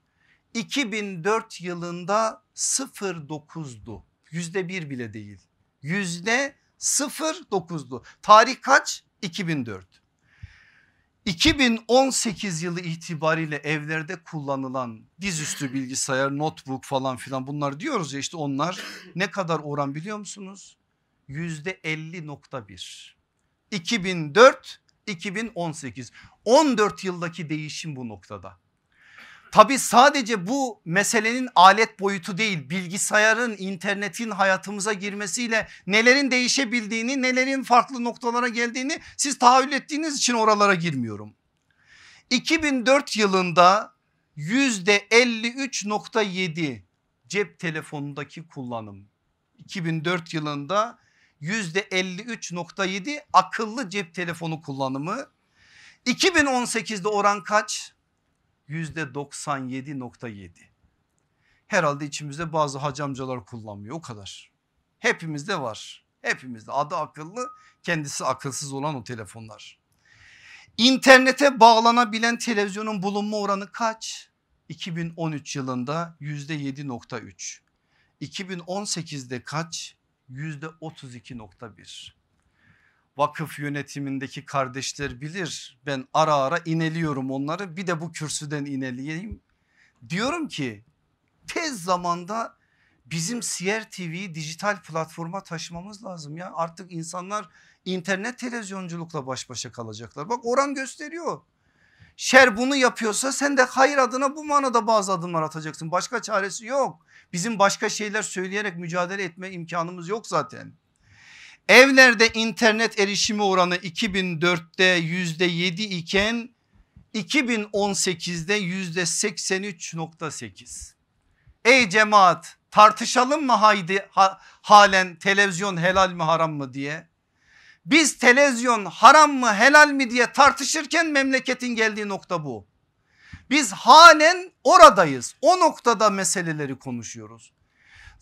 2004 yılında 0.9'du. Yüzde bir bile değil. Yüzde 0.9'du. Tarih kaç? 2004. 2018 yılı itibariyle evlerde kullanılan dizüstü bilgisayar, notebook falan filan bunlar diyoruz ya işte onlar ne kadar oran biliyor musunuz? Yüzde 50.1. 2004 2018 14 yıldaki değişim bu noktada. Tabi sadece bu meselenin alet boyutu değil bilgisayarın internetin hayatımıza girmesiyle nelerin değişebildiğini nelerin farklı noktalara geldiğini siz tahayyül ettiğiniz için oralara girmiyorum. 2004 yılında yüzde 53.7 cep telefonundaki kullanım 2004 yılında yüzde 53.7 akıllı cep telefonu kullanımı 2018'de oran kaç? Yüzde 97.7. Herhalde içimizde bazı hacamcalar kullanmıyor o kadar. Hepimizde var. Hepimizde adı akıllı kendisi akılsız olan o telefonlar. İnternete bağlanabilen televizyonun bulunma oranı kaç? 2013 yılında yüzde 7.3. 2018'de kaç? Yüzde 32.1 vakıf yönetimindeki kardeşler bilir. Ben ara ara ineliyorum onları bir de bu kürsüden ineleyeyim. Diyorum ki tez zamanda bizim Siyer TV'yi dijital platforma taşımamız lazım ya. Artık insanlar internet televizyonculukla baş başa kalacaklar. Bak oran gösteriyor. Şer bunu yapıyorsa sen de hayır adına bu manada bazı adımlar atacaksın. Başka çaresi yok. Bizim başka şeyler söyleyerek mücadele etme imkanımız yok zaten. Evlerde internet erişimi oranı 2004'te yüzde 7 iken 2018'de yüzde 83.8. Ey cemaat tartışalım mı haydi ha, halen televizyon helal mi haram mı diye. Biz televizyon haram mı helal mi diye tartışırken memleketin geldiği nokta bu. Biz halen oradayız o noktada meseleleri konuşuyoruz.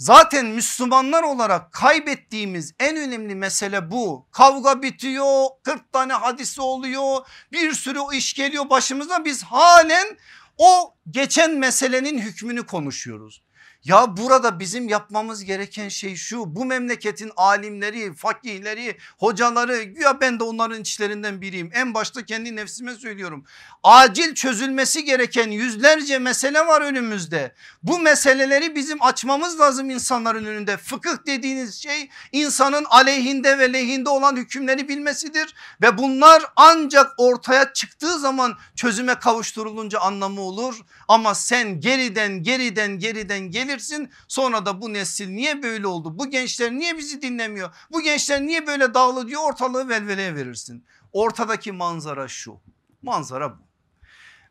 Zaten Müslümanlar olarak kaybettiğimiz en önemli mesele bu. Kavga bitiyor 40 tane hadisi oluyor bir sürü iş geliyor başımıza biz halen o geçen meselenin hükmünü konuşuyoruz. Ya burada bizim yapmamız gereken şey şu bu memleketin alimleri, fakihleri, hocaları ya ben de onların içlerinden biriyim. En başta kendi nefsime söylüyorum. Acil çözülmesi gereken yüzlerce mesele var önümüzde. Bu meseleleri bizim açmamız lazım insanların önünde. Fıkıh dediğiniz şey insanın aleyhinde ve lehinde olan hükümleri bilmesidir. Ve bunlar ancak ortaya çıktığı zaman çözüme kavuşturulunca anlamı olur. Ama sen geriden geriden geriden gelirsin sonra da bu nesil niye böyle oldu? Bu gençler niye bizi dinlemiyor? Bu gençler niye böyle dağılı diyor ortalığı velveleye verirsin. Ortadaki manzara şu manzara bu.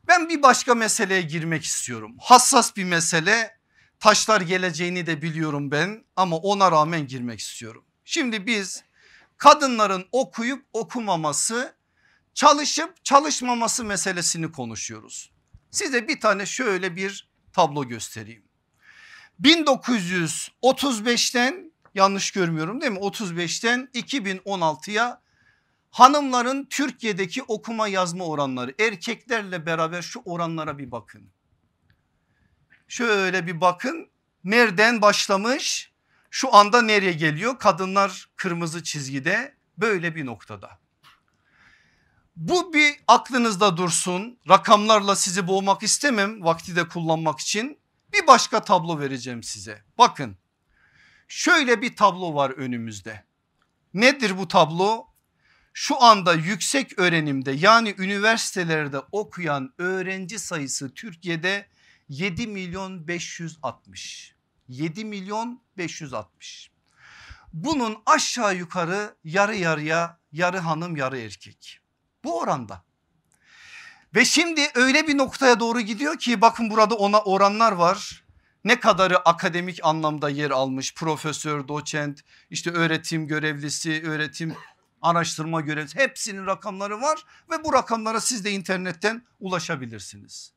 Ben bir başka meseleye girmek istiyorum. Hassas bir mesele taşlar geleceğini de biliyorum ben ama ona rağmen girmek istiyorum. Şimdi biz kadınların okuyup okumaması çalışıp çalışmaması meselesini konuşuyoruz. Size bir tane şöyle bir tablo göstereyim. 1935'ten yanlış görmüyorum değil mi? 35'ten 2016'ya hanımların Türkiye'deki okuma yazma oranları erkeklerle beraber şu oranlara bir bakın. Şöyle bir bakın nereden başlamış şu anda nereye geliyor? Kadınlar kırmızı çizgide böyle bir noktada. Bu bir aklınızda dursun rakamlarla sizi boğmak istemem vakti de kullanmak için bir başka tablo vereceğim size. Bakın şöyle bir tablo var önümüzde. Nedir bu tablo? Şu anda yüksek öğrenimde yani üniversitelerde okuyan öğrenci sayısı Türkiye'de 7 milyon 560. 7 milyon 560. Bunun aşağı yukarı yarı yarıya yarı hanım yarı erkek. Bu oranda. Ve şimdi öyle bir noktaya doğru gidiyor ki bakın burada ona oranlar var. Ne kadarı akademik anlamda yer almış profesör, doçent, işte öğretim görevlisi, öğretim araştırma görevlisi hepsinin rakamları var ve bu rakamlara siz de internetten ulaşabilirsiniz.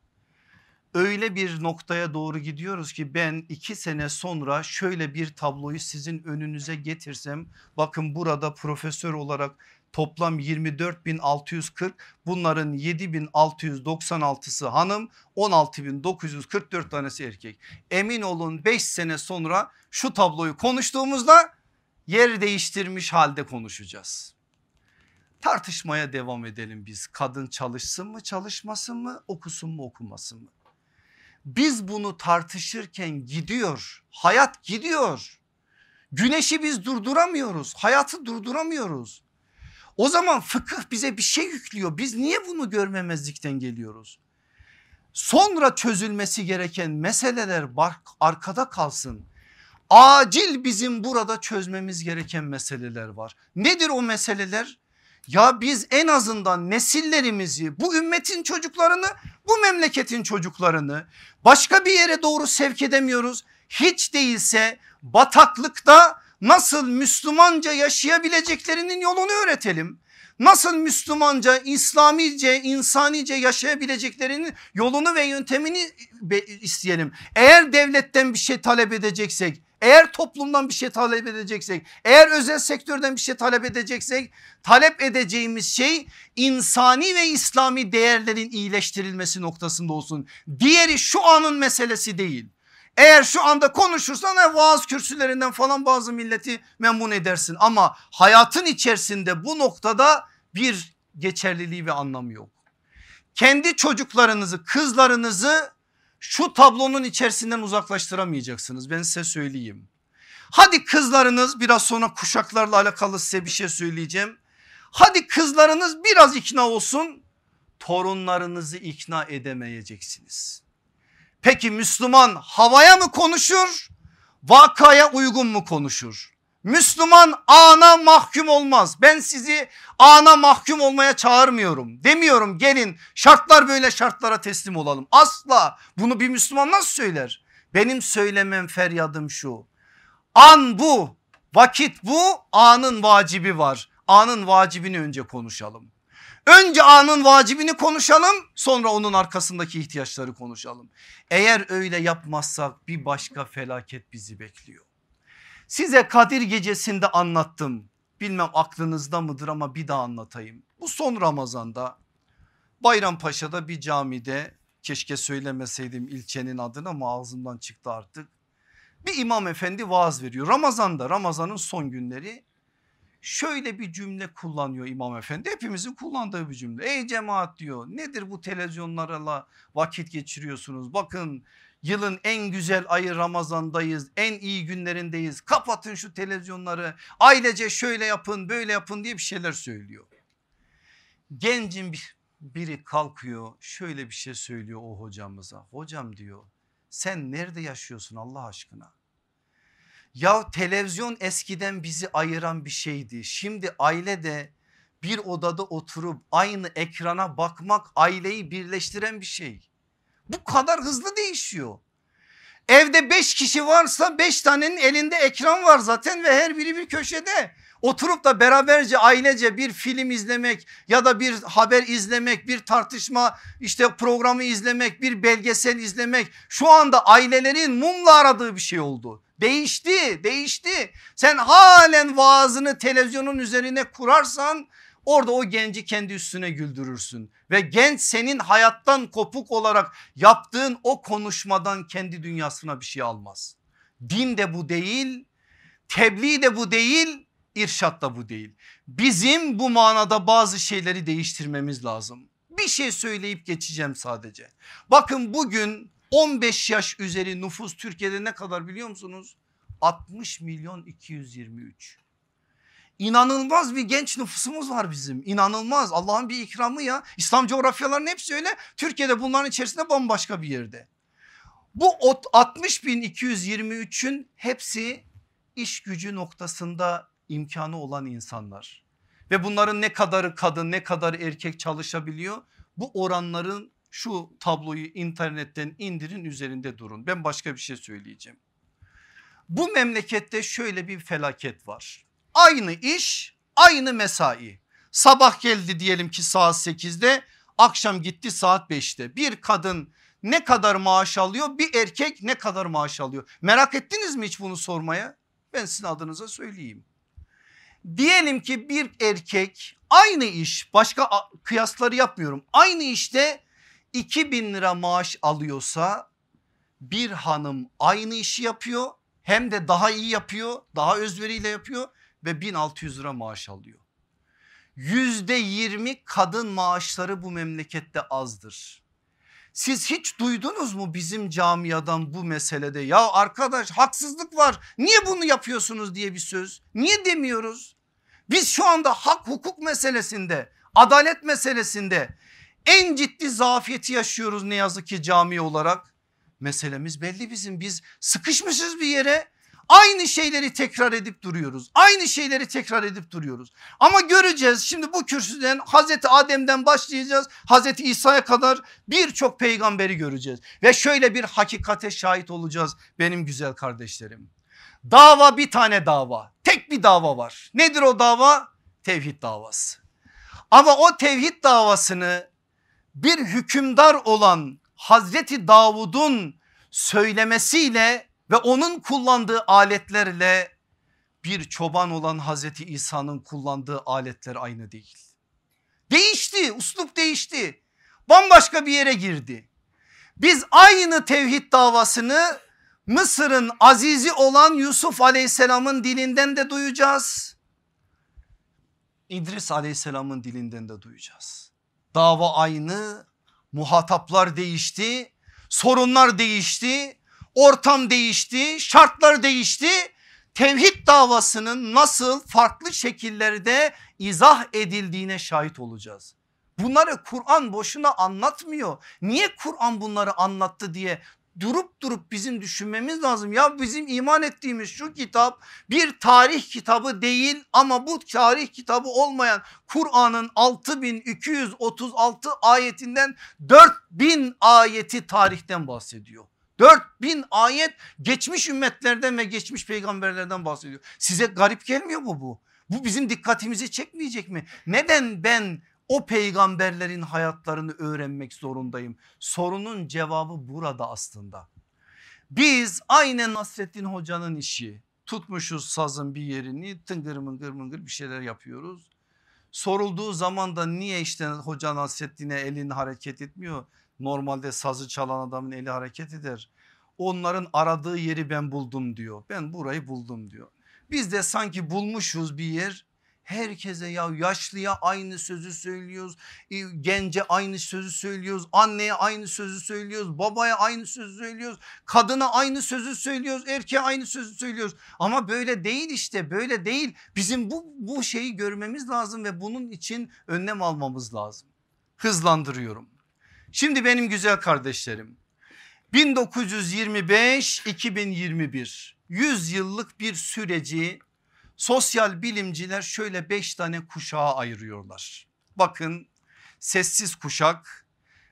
Öyle bir noktaya doğru gidiyoruz ki ben iki sene sonra şöyle bir tabloyu sizin önünüze getirsem bakın burada profesör olarak toplam 24.640 bunların 7.696'sı hanım 16.944 tanesi erkek. Emin olun 5 sene sonra şu tabloyu konuştuğumuzda yer değiştirmiş halde konuşacağız. Tartışmaya devam edelim biz kadın çalışsın mı çalışmasın mı okusun mu okumasın mı? Biz bunu tartışırken gidiyor hayat gidiyor. Güneşi biz durduramıyoruz hayatı durduramıyoruz. O zaman fıkıh bize bir şey yüklüyor. Biz niye bunu görmemezlikten geliyoruz? Sonra çözülmesi gereken meseleler bak arkada kalsın. Acil bizim burada çözmemiz gereken meseleler var. Nedir o meseleler? Ya biz en azından nesillerimizi bu ümmetin çocuklarını bu memleketin çocuklarını başka bir yere doğru sevk edemiyoruz. Hiç değilse bataklıkta nasıl Müslümanca yaşayabileceklerinin yolunu öğretelim. Nasıl Müslümanca, İslamice, insanice yaşayabileceklerinin yolunu ve yöntemini isteyelim. Eğer devletten bir şey talep edeceksek, eğer toplumdan bir şey talep edeceksek, eğer özel sektörden bir şey talep edeceksek talep edeceğimiz şey insani ve İslami değerlerin iyileştirilmesi noktasında olsun. Diğeri şu anın meselesi değil. Eğer şu anda konuşursan vaaz kürsülerinden falan bazı milleti memnun edersin ama hayatın içerisinde bu noktada bir geçerliliği ve anlamı yok. Kendi çocuklarınızı kızlarınızı şu tablonun içerisinden uzaklaştıramayacaksınız ben size söyleyeyim. Hadi kızlarınız biraz sonra kuşaklarla alakalı size bir şey söyleyeceğim. Hadi kızlarınız biraz ikna olsun torunlarınızı ikna edemeyeceksiniz. Peki Müslüman havaya mı konuşur? Vakaya uygun mu konuşur? Müslüman ana mahkum olmaz. Ben sizi ana mahkum olmaya çağırmıyorum. Demiyorum gelin şartlar böyle şartlara teslim olalım. Asla bunu bir Müslüman nasıl söyler? Benim söylemem feryadım şu. An bu vakit bu anın vacibi var. Anın vacibini önce konuşalım. Önce anın vacibini konuşalım sonra onun arkasındaki ihtiyaçları konuşalım. Eğer öyle yapmazsak bir başka felaket bizi bekliyor. Size Kadir gecesinde anlattım. Bilmem aklınızda mıdır ama bir daha anlatayım. Bu son Ramazan'da Bayrampaşa'da bir camide keşke söylemeseydim ilçenin adını ama ağzımdan çıktı artık. Bir imam efendi vaaz veriyor Ramazan'da Ramazan'ın son günleri şöyle bir cümle kullanıyor imam efendi hepimizin kullandığı bir cümle. Ey cemaat diyor nedir bu televizyonlarla vakit geçiriyorsunuz bakın yılın en güzel ayı Ramazan'dayız en iyi günlerindeyiz kapatın şu televizyonları ailece şöyle yapın böyle yapın diye bir şeyler söylüyor. Gencin bir, biri kalkıyor şöyle bir şey söylüyor o hocamıza hocam diyor sen nerede yaşıyorsun Allah aşkına? Ya televizyon eskiden bizi ayıran bir şeydi. Şimdi aile de bir odada oturup aynı ekrana bakmak aileyi birleştiren bir şey. Bu kadar hızlı değişiyor. Evde beş kişi varsa beş tanenin elinde ekran var zaten ve her biri bir köşede. Oturup da beraberce ailece bir film izlemek ya da bir haber izlemek, bir tartışma işte programı izlemek, bir belgesel izlemek şu anda ailelerin mumla aradığı bir şey oldu. Değişti, değişti. Sen halen vaazını televizyonun üzerine kurarsan orada o genci kendi üstüne güldürürsün. Ve genç senin hayattan kopuk olarak yaptığın o konuşmadan kendi dünyasına bir şey almaz. Din de bu değil, tebliğ de bu değil, irşat da bu değil. Bizim bu manada bazı şeyleri değiştirmemiz lazım. Bir şey söyleyip geçeceğim sadece. Bakın bugün 15 yaş üzeri nüfus Türkiye'de ne kadar biliyor musunuz? 60 milyon 223. İnanılmaz bir genç nüfusumuz var bizim. İnanılmaz Allah'ın bir ikramı ya. İslam coğrafyalarının hepsi öyle. Türkiye'de bunların içerisinde bambaşka bir yerde. Bu 60 bin 223'ün hepsi iş gücü noktasında imkanı olan insanlar. Ve bunların ne kadarı kadın ne kadar erkek çalışabiliyor? Bu oranların şu tabloyu internetten indirin üzerinde durun. Ben başka bir şey söyleyeceğim. Bu memlekette şöyle bir felaket var. Aynı iş aynı mesai. Sabah geldi diyelim ki saat 8'de akşam gitti saat 5'te. Bir kadın ne kadar maaş alıyor bir erkek ne kadar maaş alıyor. Merak ettiniz mi hiç bunu sormaya? Ben sizin adınıza söyleyeyim. Diyelim ki bir erkek aynı iş başka kıyasları yapmıyorum. Aynı işte 2000 lira maaş alıyorsa bir hanım aynı işi yapıyor hem de daha iyi yapıyor daha özveriyle yapıyor ve 1600 lira maaş alıyor. Yüzde yirmi kadın maaşları bu memlekette azdır. Siz hiç duydunuz mu bizim camiadan bu meselede ya arkadaş haksızlık var niye bunu yapıyorsunuz diye bir söz niye demiyoruz? Biz şu anda hak hukuk meselesinde adalet meselesinde en ciddi zafiyeti yaşıyoruz ne yazık ki cami olarak. Meselemiz belli bizim biz sıkışmışız bir yere aynı şeyleri tekrar edip duruyoruz. Aynı şeyleri tekrar edip duruyoruz. Ama göreceğiz şimdi bu kürsüden Hazreti Adem'den başlayacağız. Hazreti İsa'ya kadar birçok peygamberi göreceğiz. Ve şöyle bir hakikate şahit olacağız benim güzel kardeşlerim. Dava bir tane dava tek bir dava var. Nedir o dava? Tevhid davası. Ama o tevhid davasını bir hükümdar olan Hazreti Davud'un söylemesiyle ve onun kullandığı aletlerle bir çoban olan Hazreti İsa'nın kullandığı aletler aynı değil. Değişti, uslup değişti. Bambaşka bir yere girdi. Biz aynı tevhid davasını Mısır'ın azizi olan Yusuf aleyhisselamın dilinden de duyacağız. İdris aleyhisselamın dilinden de duyacağız. Dava aynı, muhataplar değişti, sorunlar değişti, ortam değişti, şartlar değişti. Tevhid davasının nasıl farklı şekillerde izah edildiğine şahit olacağız. Bunları Kur'an boşuna anlatmıyor. Niye Kur'an bunları anlattı diye durup durup bizim düşünmemiz lazım. Ya bizim iman ettiğimiz şu kitap bir tarih kitabı değil ama bu tarih kitabı olmayan Kur'an'ın 6236 ayetinden 4000 ayeti tarihten bahsediyor. 4000 ayet geçmiş ümmetlerden ve geçmiş peygamberlerden bahsediyor. Size garip gelmiyor mu bu? Bu bizim dikkatimizi çekmeyecek mi? Neden ben o peygamberlerin hayatlarını öğrenmek zorundayım. Sorunun cevabı burada aslında. Biz aynen Nasrettin Hoca'nın işi tutmuşuz sazın bir yerini tıngır mıngır mıngır bir şeyler yapıyoruz. Sorulduğu zaman da niye işte Hoca Nasrettin'e elini hareket etmiyor? Normalde sazı çalan adamın eli hareket eder. onların aradığı yeri ben buldum diyor. Ben burayı buldum diyor. Biz de sanki bulmuşuz bir yer Herkese ya yaşlıya aynı sözü söylüyoruz. E, gence aynı sözü söylüyoruz. Anneye aynı sözü söylüyoruz. Babaya aynı sözü söylüyoruz. Kadına aynı sözü söylüyoruz. Erkeğe aynı sözü söylüyoruz. Ama böyle değil işte böyle değil. Bizim bu, bu şeyi görmemiz lazım ve bunun için önlem almamız lazım. Hızlandırıyorum. Şimdi benim güzel kardeşlerim 1925-2021 100 yıllık bir süreci Sosyal bilimciler şöyle beş tane kuşağa ayırıyorlar. Bakın sessiz kuşak,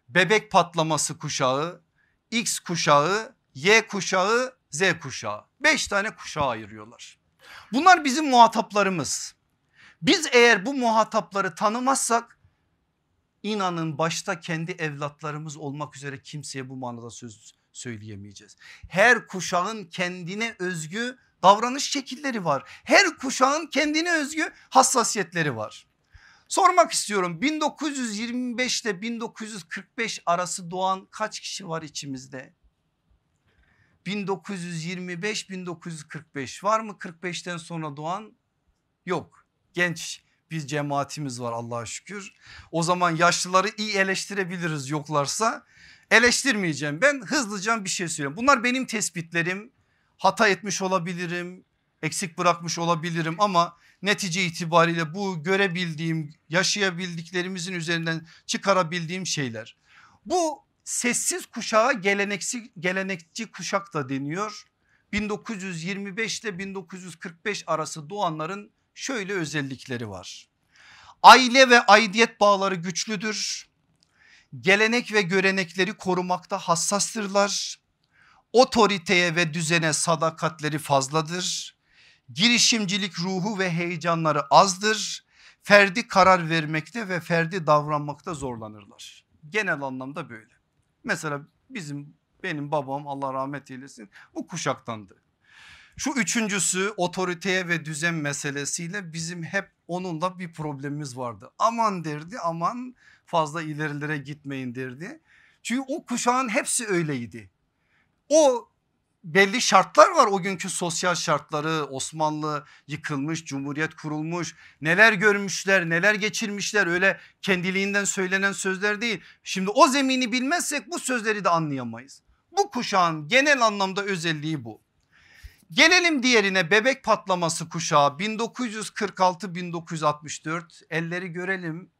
bebek patlaması kuşağı, X kuşağı, Y kuşağı, Z kuşağı. Beş tane kuşağa ayırıyorlar. Bunlar bizim muhataplarımız. Biz eğer bu muhatapları tanımazsak inanın başta kendi evlatlarımız olmak üzere kimseye bu manada söz söyleyemeyeceğiz. Her kuşağın kendine özgü davranış şekilleri var. Her kuşağın kendine özgü hassasiyetleri var. Sormak istiyorum 1925 ile 1945 arası doğan kaç kişi var içimizde? 1925 1945 var mı 45'ten sonra doğan? Yok. Genç bir cemaatimiz var Allah'a şükür. O zaman yaşlıları iyi eleştirebiliriz yoklarsa. Eleştirmeyeceğim ben hızlıca bir şey söyleyeyim. Bunlar benim tespitlerim hata etmiş olabilirim, eksik bırakmış olabilirim ama netice itibariyle bu görebildiğim, yaşayabildiklerimizin üzerinden çıkarabildiğim şeyler. Bu sessiz kuşağa geleneksi, gelenekçi kuşak da deniyor. 1925 ile 1945 arası doğanların şöyle özellikleri var. Aile ve aidiyet bağları güçlüdür. Gelenek ve görenekleri korumakta hassastırlar otoriteye ve düzene sadakatleri fazladır. Girişimcilik ruhu ve heyecanları azdır. Ferdi karar vermekte ve ferdi davranmakta zorlanırlar. Genel anlamda böyle. Mesela bizim benim babam Allah rahmet eylesin bu kuşaktandı. Şu üçüncüsü otoriteye ve düzen meselesiyle bizim hep onunla bir problemimiz vardı. Aman derdi aman fazla ilerilere gitmeyin derdi. Çünkü o kuşağın hepsi öyleydi. O belli şartlar var o günkü sosyal şartları Osmanlı yıkılmış cumhuriyet kurulmuş neler görmüşler neler geçirmişler öyle kendiliğinden söylenen sözler değil. Şimdi o zemini bilmezsek bu sözleri de anlayamayız. Bu kuşağın genel anlamda özelliği bu. Gelelim diğerine bebek patlaması kuşağı 1946-1964 elleri görelim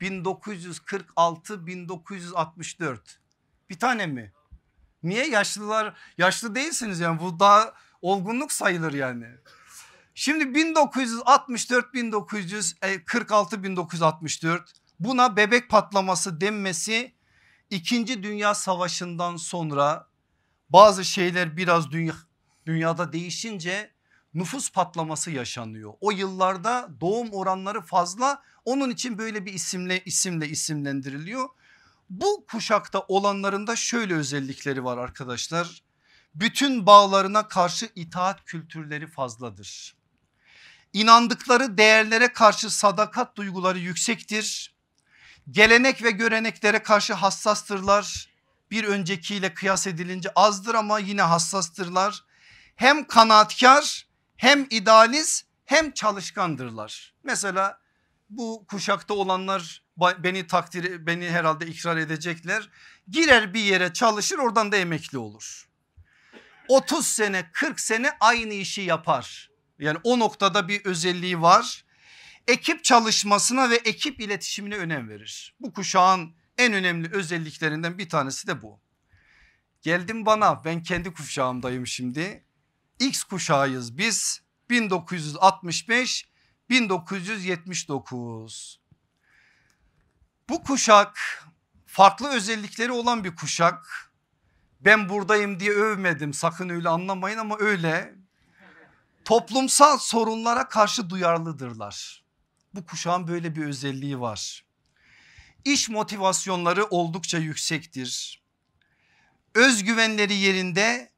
1946-1964 bir tane mi? Niye yaşlılar yaşlı değilsiniz yani bu daha olgunluk sayılır yani. Şimdi 1964 1946 1964 buna bebek patlaması denmesi 2. Dünya Savaşı'ndan sonra bazı şeyler biraz dünya, dünyada değişince nüfus patlaması yaşanıyor. O yıllarda doğum oranları fazla onun için böyle bir isimle isimle isimlendiriliyor. Bu kuşakta olanların da şöyle özellikleri var arkadaşlar. Bütün bağlarına karşı itaat kültürleri fazladır. İnandıkları değerlere karşı sadakat duyguları yüksektir. Gelenek ve göreneklere karşı hassastırlar. Bir öncekiyle kıyas edilince azdır ama yine hassastırlar. Hem kanaatkar hem idealist hem çalışkandırlar. Mesela bu kuşakta olanlar beni takdir beni herhalde ikrar edecekler. Girer bir yere çalışır oradan da emekli olur. 30 sene 40 sene aynı işi yapar. Yani o noktada bir özelliği var. Ekip çalışmasına ve ekip iletişimine önem verir. Bu kuşağın en önemli özelliklerinden bir tanesi de bu. Geldim bana ben kendi kuşağımdayım şimdi. X kuşağıyız biz 1965 1979. Bu kuşak farklı özellikleri olan bir kuşak. Ben buradayım diye övmedim sakın öyle anlamayın ama öyle. Toplumsal sorunlara karşı duyarlıdırlar. Bu kuşağın böyle bir özelliği var. İş motivasyonları oldukça yüksektir. Özgüvenleri yerinde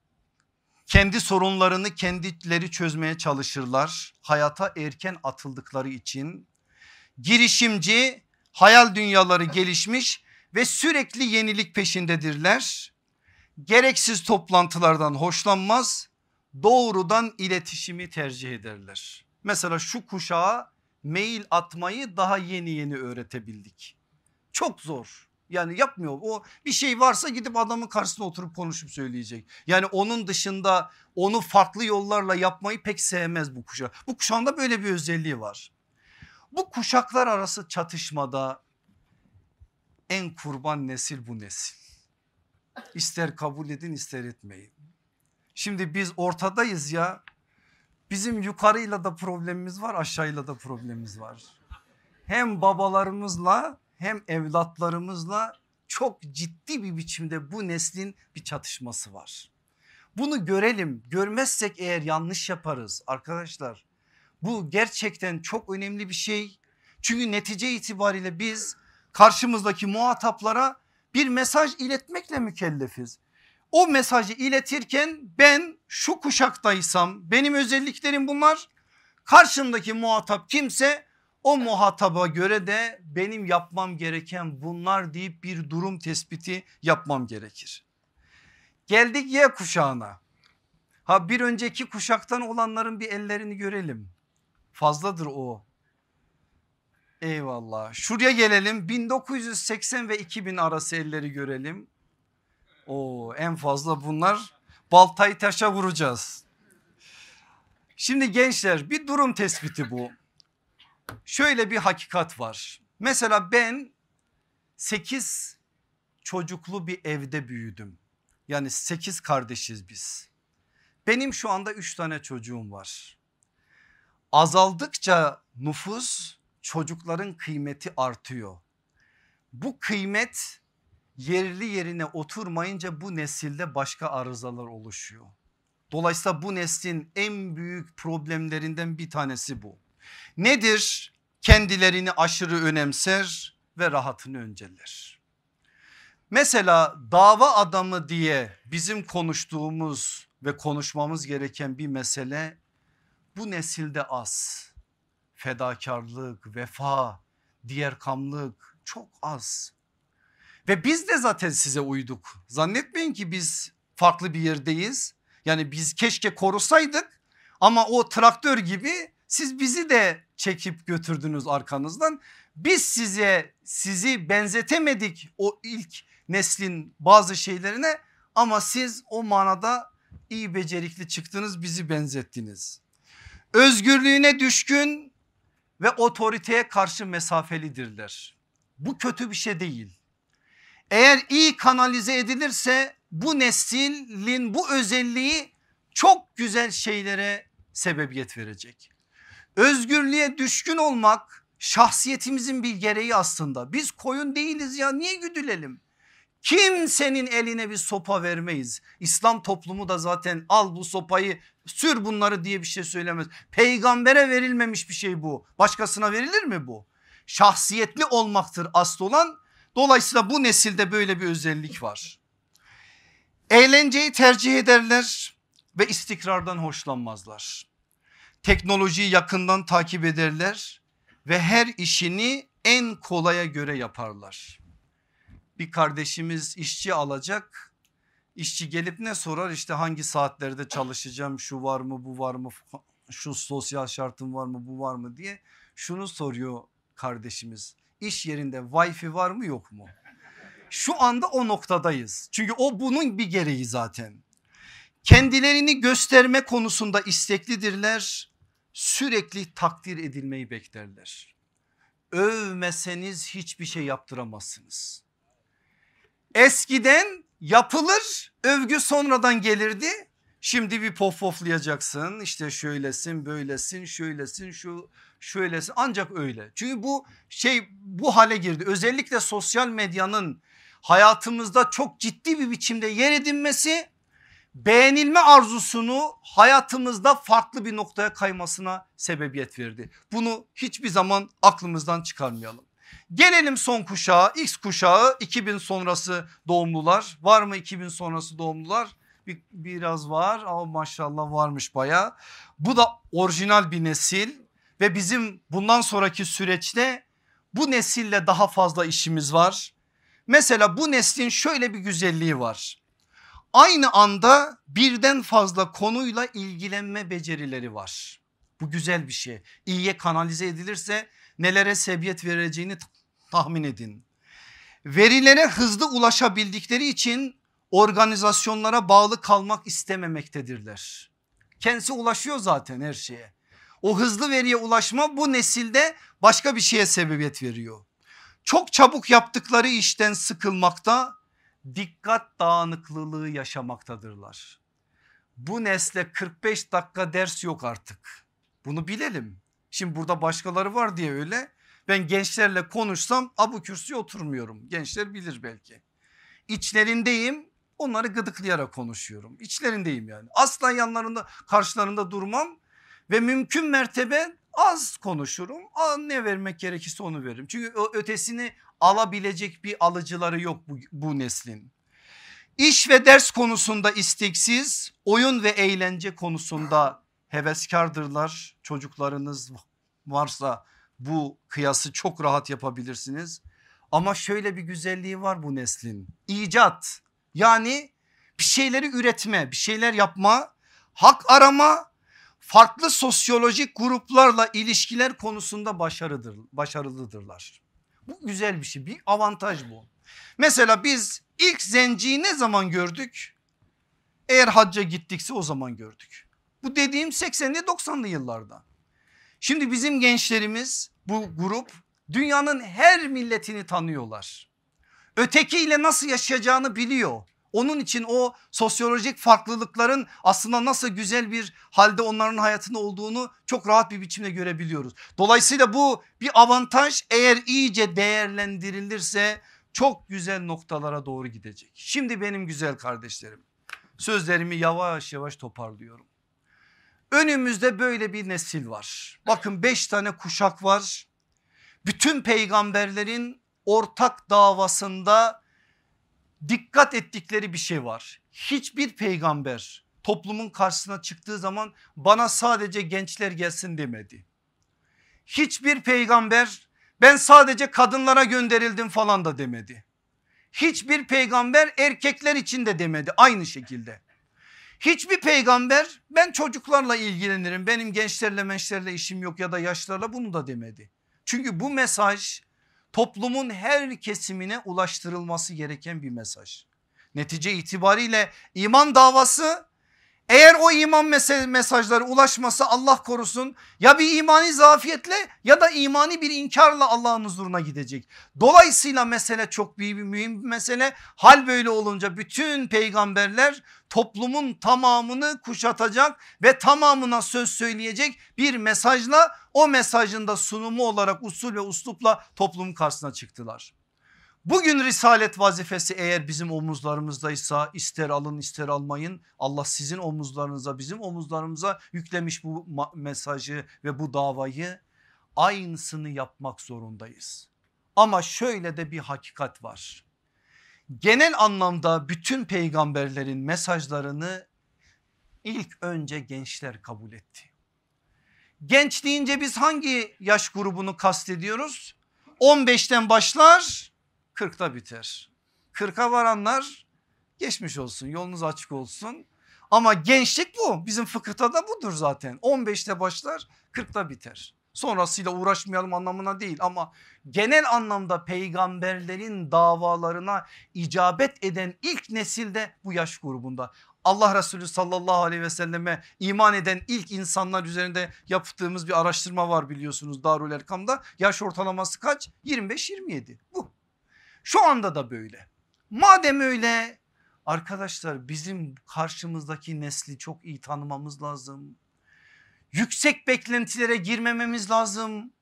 kendi sorunlarını kendileri çözmeye çalışırlar. Hayata erken atıldıkları için girişimci hayal dünyaları gelişmiş ve sürekli yenilik peşindedirler. gereksiz toplantılardan hoşlanmaz doğrudan iletişimi tercih ederler. Mesela şu kuşağa mail atmayı daha yeni yeni öğretebildik. Çok zor. Yani yapmıyor. O bir şey varsa gidip adamın karşısına oturup konuşup söyleyecek. Yani onun dışında onu farklı yollarla yapmayı pek sevmez bu kuşak. Bu kuşağın böyle bir özelliği var. Bu kuşaklar arası çatışmada en kurban nesil bu nesil. İster kabul edin ister etmeyin. Şimdi biz ortadayız ya. Bizim yukarıyla da problemimiz var aşağıyla da problemimiz var. Hem babalarımızla hem evlatlarımızla çok ciddi bir biçimde bu neslin bir çatışması var. Bunu görelim görmezsek eğer yanlış yaparız arkadaşlar. Bu gerçekten çok önemli bir şey. Çünkü netice itibariyle biz karşımızdaki muhataplara bir mesaj iletmekle mükellefiz. O mesajı iletirken ben şu kuşaktaysam benim özelliklerim bunlar. Karşımdaki muhatap kimse o muhataba göre de benim yapmam gereken bunlar deyip bir durum tespiti yapmam gerekir. Geldik Y kuşağına. Ha bir önceki kuşaktan olanların bir ellerini görelim. Fazladır o. Eyvallah. Şuraya gelelim 1980 ve 2000 arası elleri görelim. O en fazla bunlar baltayı taşa vuracağız. Şimdi gençler bir durum tespiti bu. Şöyle bir hakikat var. Mesela ben 8 çocuklu bir evde büyüdüm. Yani 8 kardeşiz biz. Benim şu anda 3 tane çocuğum var. Azaldıkça nüfus çocukların kıymeti artıyor. Bu kıymet yerli yerine oturmayınca bu nesilde başka arızalar oluşuyor. Dolayısıyla bu neslin en büyük problemlerinden bir tanesi bu. Nedir? Kendilerini aşırı önemser ve rahatını önceler. Mesela dava adamı diye bizim konuştuğumuz ve konuşmamız gereken bir mesele bu nesilde az. Fedakarlık, vefa, diğer kamlık çok az. Ve biz de zaten size uyduk. Zannetmeyin ki biz farklı bir yerdeyiz. Yani biz keşke korusaydık ama o traktör gibi siz bizi de çekip götürdünüz arkanızdan. Biz size sizi benzetemedik o ilk neslin bazı şeylerine ama siz o manada iyi becerikli çıktınız bizi benzettiniz. Özgürlüğüne düşkün ve otoriteye karşı mesafelidirler. Bu kötü bir şey değil. Eğer iyi kanalize edilirse bu neslin bu özelliği çok güzel şeylere sebebiyet verecek. Özgürlüğe düşkün olmak şahsiyetimizin bir gereği aslında. Biz koyun değiliz ya niye güdülelim? Kimsenin eline bir sopa vermeyiz. İslam toplumu da zaten al bu sopayı sür bunları diye bir şey söylemez. Peygambere verilmemiş bir şey bu. Başkasına verilir mi bu? Şahsiyetli olmaktır asıl olan. Dolayısıyla bu nesilde böyle bir özellik var. Eğlenceyi tercih ederler ve istikrardan hoşlanmazlar. Teknolojiyi yakından takip ederler ve her işini en kolaya göre yaparlar. Bir kardeşimiz işçi alacak. İşçi gelip ne sorar işte hangi saatlerde çalışacağım şu var mı bu var mı şu sosyal şartım var mı bu var mı diye şunu soruyor kardeşimiz. İş yerinde wifi var mı yok mu? Şu anda o noktadayız. Çünkü o bunun bir gereği zaten. Kendilerini gösterme konusunda isteklidirler. Sürekli takdir edilmeyi beklerler. Övmeseniz hiçbir şey yaptıramazsınız. Eskiden yapılır övgü sonradan gelirdi. Şimdi bir pof poflayacaksın işte şöylesin böylesin şöylesin şu şöylesin ancak öyle. Çünkü bu şey bu hale girdi özellikle sosyal medyanın hayatımızda çok ciddi bir biçimde yer edinmesi beğenilme arzusunu hayatımızda farklı bir noktaya kaymasına sebebiyet verdi. Bunu hiçbir zaman aklımızdan çıkarmayalım. Gelelim son kuşağa X kuşağı 2000 sonrası doğumlular var mı 2000 sonrası doğumlular? Bir, biraz var ama maşallah varmış baya. Bu da orijinal bir nesil ve bizim bundan sonraki süreçte bu nesille daha fazla işimiz var. Mesela bu neslin şöyle bir güzelliği var. Aynı anda birden fazla konuyla ilgilenme becerileri var. Bu güzel bir şey. İyiye kanalize edilirse nelere sebebiyet vereceğini tahmin edin. Verilere hızlı ulaşabildikleri için organizasyonlara bağlı kalmak istememektedirler. Kendisi ulaşıyor zaten her şeye. O hızlı veriye ulaşma bu nesilde başka bir şeye sebebiyet veriyor. Çok çabuk yaptıkları işten sıkılmakta, dikkat dağınıklılığı yaşamaktadırlar. Bu nesle 45 dakika ders yok artık. Bunu bilelim. Şimdi burada başkaları var diye öyle. Ben gençlerle konuşsam abu kürsüye oturmuyorum. Gençler bilir belki. İçlerindeyim onları gıdıklayarak konuşuyorum. İçlerindeyim yani. Asla yanlarında karşılarında durmam ve mümkün mertebe az konuşurum. Ne vermek gerekirse onu veririm. Çünkü ötesini alabilecek bir alıcıları yok bu, bu neslin. İş ve ders konusunda isteksiz, oyun ve eğlence konusunda heveskardırlar. Çocuklarınız varsa bu kıyası çok rahat yapabilirsiniz. Ama şöyle bir güzelliği var bu neslin. İcat yani bir şeyleri üretme, bir şeyler yapma, hak arama, farklı sosyolojik gruplarla ilişkiler konusunda başarıdır, başarılıdırlar. Bu güzel bir şey bir avantaj bu. Mesela biz ilk zenciyi ne zaman gördük? Eğer hacca gittikse o zaman gördük. Bu dediğim 80'li 90'lı yıllarda. Şimdi bizim gençlerimiz bu grup dünyanın her milletini tanıyorlar. Ötekiyle nasıl yaşayacağını biliyor. Onun için o sosyolojik farklılıkların aslında nasıl güzel bir halde onların hayatında olduğunu çok rahat bir biçimde görebiliyoruz. Dolayısıyla bu bir avantaj eğer iyice değerlendirilirse çok güzel noktalara doğru gidecek. Şimdi benim güzel kardeşlerim sözlerimi yavaş yavaş toparlıyorum. Önümüzde böyle bir nesil var. Bakın beş tane kuşak var. Bütün peygamberlerin ortak davasında dikkat ettikleri bir şey var. Hiçbir peygamber toplumun karşısına çıktığı zaman bana sadece gençler gelsin demedi. Hiçbir peygamber ben sadece kadınlara gönderildim falan da demedi. Hiçbir peygamber erkekler için de demedi aynı şekilde. Hiçbir peygamber ben çocuklarla ilgilenirim benim gençlerle mençlerle işim yok ya da yaşlarla bunu da demedi. Çünkü bu mesaj toplumun her kesimine ulaştırılması gereken bir mesaj. Netice itibariyle iman davası eğer o iman mesajları ulaşmasa Allah korusun ya bir imani zafiyetle ya da imani bir inkarla Allah'ın huzuruna gidecek. Dolayısıyla mesele çok büyük bir mühim bir mesele. Hal böyle olunca bütün peygamberler toplumun tamamını kuşatacak ve tamamına söz söyleyecek bir mesajla o mesajın da sunumu olarak usul ve uslupla toplumun karşısına çıktılar. Bugün risalet vazifesi eğer bizim omuzlarımızdaysa ister alın ister almayın Allah sizin omuzlarınıza bizim omuzlarımıza yüklemiş bu mesajı ve bu davayı aynısını yapmak zorundayız. Ama şöyle de bir hakikat var. Genel anlamda bütün peygamberlerin mesajlarını ilk önce gençler kabul etti. Genç deyince biz hangi yaş grubunu kastediyoruz? 15'ten başlar 40'ta biter. 40'a varanlar geçmiş olsun yolunuz açık olsun. Ama gençlik bu bizim fıkıhta da budur zaten 15'te başlar 40'ta biter. Sonrasıyla uğraşmayalım anlamına değil ama genel anlamda peygamberlerin davalarına icabet eden ilk nesilde bu yaş grubunda. Allah Resulü sallallahu aleyhi ve selleme iman eden ilk insanlar üzerinde yaptığımız bir araştırma var biliyorsunuz Darül Erkam'da. Yaş ortalaması kaç? 25-27 bu. Şu anda da böyle. Madem öyle arkadaşlar bizim karşımızdaki nesli çok iyi tanımamız lazım. Yüksek beklentilere girmememiz lazım.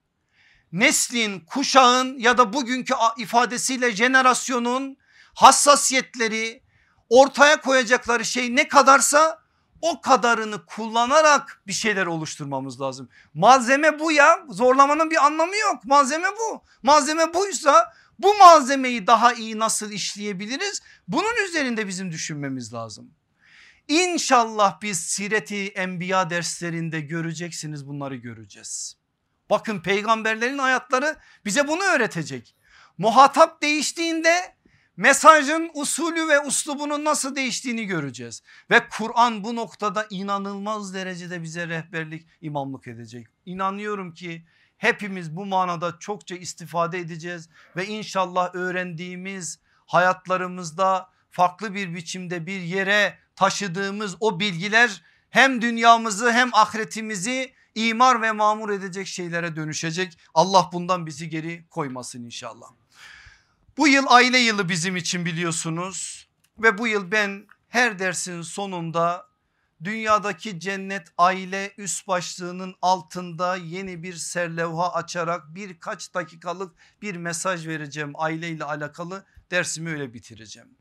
Neslin, kuşağın ya da bugünkü ifadesiyle jenerasyonun hassasiyetleri ortaya koyacakları şey ne kadarsa o kadarını kullanarak bir şeyler oluşturmamız lazım. Malzeme bu ya zorlamanın bir anlamı yok malzeme bu. Malzeme buysa bu malzemeyi daha iyi nasıl işleyebiliriz? Bunun üzerinde bizim düşünmemiz lazım. İnşallah biz Sireti Enbiya derslerinde göreceksiniz bunları göreceğiz. Bakın peygamberlerin hayatları bize bunu öğretecek. Muhatap değiştiğinde Mesajın usulü ve uslubunun nasıl değiştiğini göreceğiz. Ve Kur'an bu noktada inanılmaz derecede bize rehberlik imamlık edecek. İnanıyorum ki hepimiz bu manada çokça istifade edeceğiz ve inşallah öğrendiğimiz hayatlarımızda farklı bir biçimde bir yere taşıdığımız o bilgiler hem dünyamızı hem ahiretimizi imar ve mamur edecek şeylere dönüşecek. Allah bundan bizi geri koymasın inşallah. Bu yıl aile yılı bizim için biliyorsunuz ve bu yıl ben her dersin sonunda dünyadaki cennet aile üst başlığının altında yeni bir serlevha açarak birkaç dakikalık bir mesaj vereceğim aile ile alakalı dersimi öyle bitireceğim.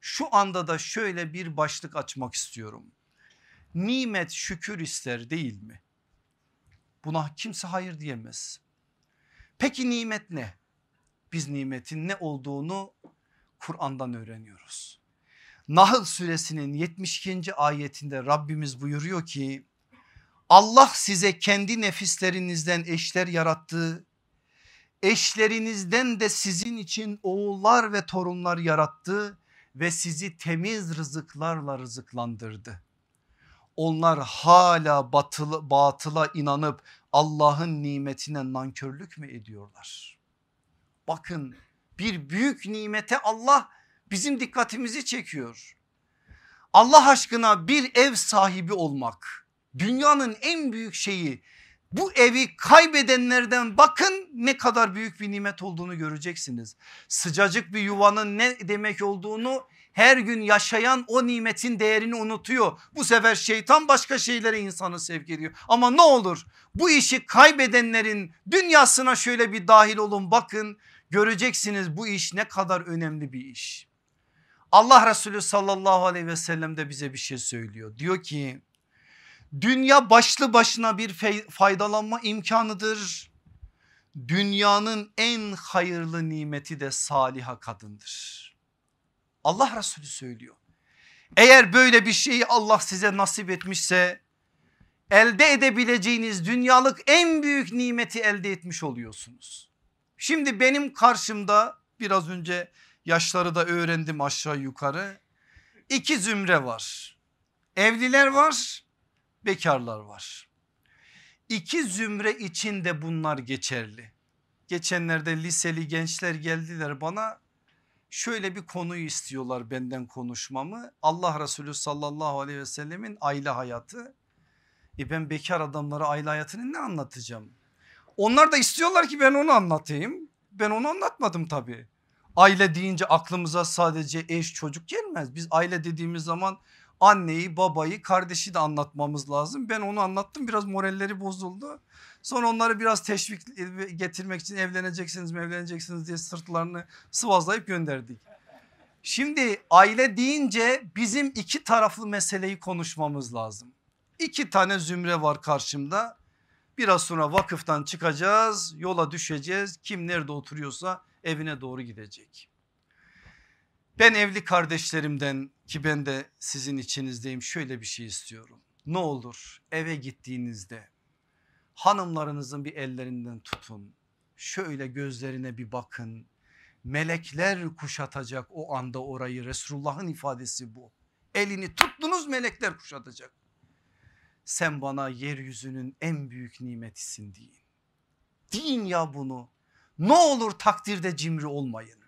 Şu anda da şöyle bir başlık açmak istiyorum. Nimet şükür ister değil mi? Buna kimse hayır diyemez. Peki nimet ne? Biz nimetin ne olduğunu Kur'an'dan öğreniyoruz. Nahl suresinin 72. ayetinde Rabbimiz buyuruyor ki Allah size kendi nefislerinizden eşler yarattı. Eşlerinizden de sizin için oğullar ve torunlar yarattı ve sizi temiz rızıklarla rızıklandırdı. Onlar hala batılı, batıla inanıp Allah'ın nimetine nankörlük mü ediyorlar? Bakın bir büyük nimete Allah bizim dikkatimizi çekiyor. Allah aşkına bir ev sahibi olmak dünyanın en büyük şeyi. Bu evi kaybedenlerden bakın ne kadar büyük bir nimet olduğunu göreceksiniz. Sıcacık bir yuvanın ne demek olduğunu her gün yaşayan o nimetin değerini unutuyor. Bu sefer şeytan başka şeylere insanı sevk ediyor. Ama ne olur bu işi kaybedenlerin dünyasına şöyle bir dahil olun bakın göreceksiniz bu iş ne kadar önemli bir iş. Allah Resulü sallallahu aleyhi ve sellem de bize bir şey söylüyor. Diyor ki dünya başlı başına bir faydalanma imkanıdır. Dünyanın en hayırlı nimeti de saliha kadındır. Allah Resulü söylüyor. Eğer böyle bir şeyi Allah size nasip etmişse elde edebileceğiniz dünyalık en büyük nimeti elde etmiş oluyorsunuz. Şimdi benim karşımda biraz önce yaşları da öğrendim aşağı yukarı. İki zümre var. Evliler var, bekarlar var. İki zümre için de bunlar geçerli. Geçenlerde liseli gençler geldiler bana şöyle bir konuyu istiyorlar benden konuşmamı. Allah Resulü sallallahu aleyhi ve sellemin aile hayatı. E ben bekar adamlara aile hayatını ne anlatacağım? Onlar da istiyorlar ki ben onu anlatayım. Ben onu anlatmadım tabii. Aile deyince aklımıza sadece eş çocuk gelmez. Biz aile dediğimiz zaman anneyi babayı kardeşi de anlatmamız lazım. Ben onu anlattım biraz moralleri bozuldu. Sonra onları biraz teşvik getirmek için evleneceksiniz mi evleneceksiniz diye sırtlarını sıvazlayıp gönderdik. Şimdi aile deyince bizim iki taraflı meseleyi konuşmamız lazım. İki tane zümre var karşımda. Biraz sonra vakıftan çıkacağız yola düşeceğiz. Kim nerede oturuyorsa evine doğru gidecek. Ben evli kardeşlerimden ki ben de sizin içinizdeyim şöyle bir şey istiyorum. Ne olur eve gittiğinizde hanımlarınızın bir ellerinden tutun. Şöyle gözlerine bir bakın. Melekler kuşatacak o anda orayı Resulullah'ın ifadesi bu. Elini tuttunuz melekler kuşatacak. Sen bana yeryüzünün en büyük nimetisin deyin. Deyin ya bunu. Ne olur takdirde cimri olmayın.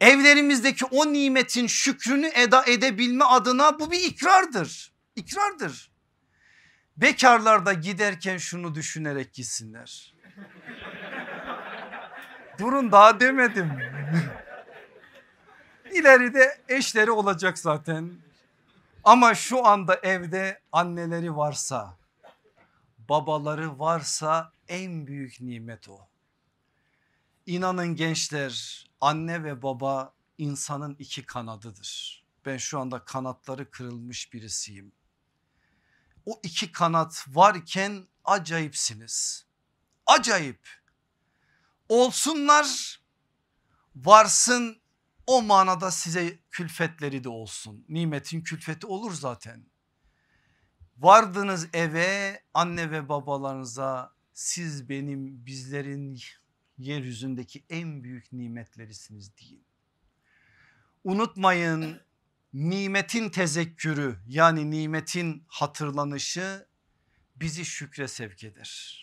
Evlerimizdeki o nimetin şükrünü eda edebilme adına bu bir ikrardır. İkrardır. Bekarlar da giderken şunu düşünerek gitsinler. Durun daha demedim. İleride eşleri olacak zaten. Ama şu anda evde anneleri varsa, babaları varsa en büyük nimet o. İnanın gençler anne ve baba insanın iki kanadıdır. Ben şu anda kanatları kırılmış birisiyim. O iki kanat varken acayipsiniz. Acayip. Olsunlar varsın o manada size külfetleri de olsun. Nimetin külfeti olur zaten. Vardınız eve anne ve babalarınıza siz benim bizlerin yeryüzündeki en büyük nimetlerisiniz deyin. unutmayın nimetin tezekkürü yani nimetin hatırlanışı bizi şükre sevk eder.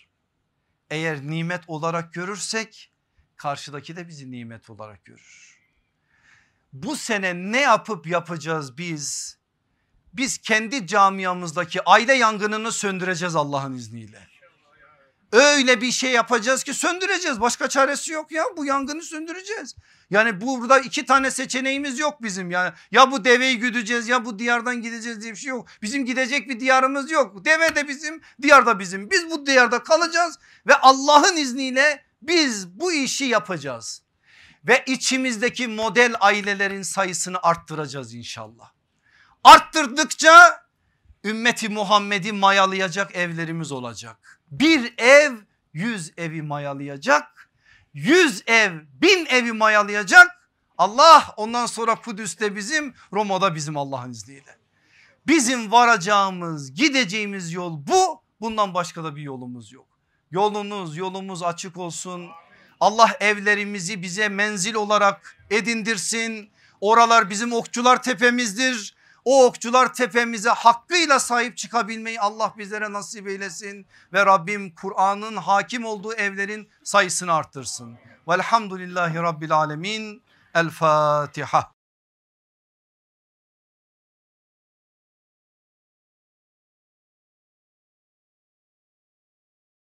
Eğer nimet olarak görürsek karşıdaki de bizi nimet olarak görür. Bu sene ne yapıp yapacağız biz? Biz kendi camiamızdaki aile yangınını söndüreceğiz Allah'ın izniyle. Öyle bir şey yapacağız ki söndüreceğiz. Başka çaresi yok ya bu yangını söndüreceğiz. Yani burada iki tane seçeneğimiz yok bizim yani. Ya bu deveyi güdeceğiz ya bu diyardan gideceğiz diye bir şey yok. Bizim gidecek bir diyarımız yok. Deve de bizim diyar da bizim. Biz bu diyarda kalacağız ve Allah'ın izniyle biz bu işi yapacağız. Ve içimizdeki model ailelerin sayısını arttıracağız inşallah. Arttırdıkça ümmeti Muhammed'i mayalayacak evlerimiz olacak. Bir ev yüz evi mayalayacak. Yüz ev bin evi mayalayacak. Allah ondan sonra Kudüs'te bizim Roma'da bizim Allah'ın izniyle. Bizim varacağımız gideceğimiz yol bu. Bundan başka da bir yolumuz yok. Yolunuz yolumuz açık olsun. Allah evlerimizi bize menzil olarak edindirsin. Oralar bizim okçular tepemizdir. O okçular tepemize hakkıyla sahip çıkabilmeyi Allah bizlere nasip eylesin. Ve Rabbim Kur'an'ın hakim olduğu evlerin sayısını arttırsın. Velhamdülillahi Rabbil Alemin. El Fatiha.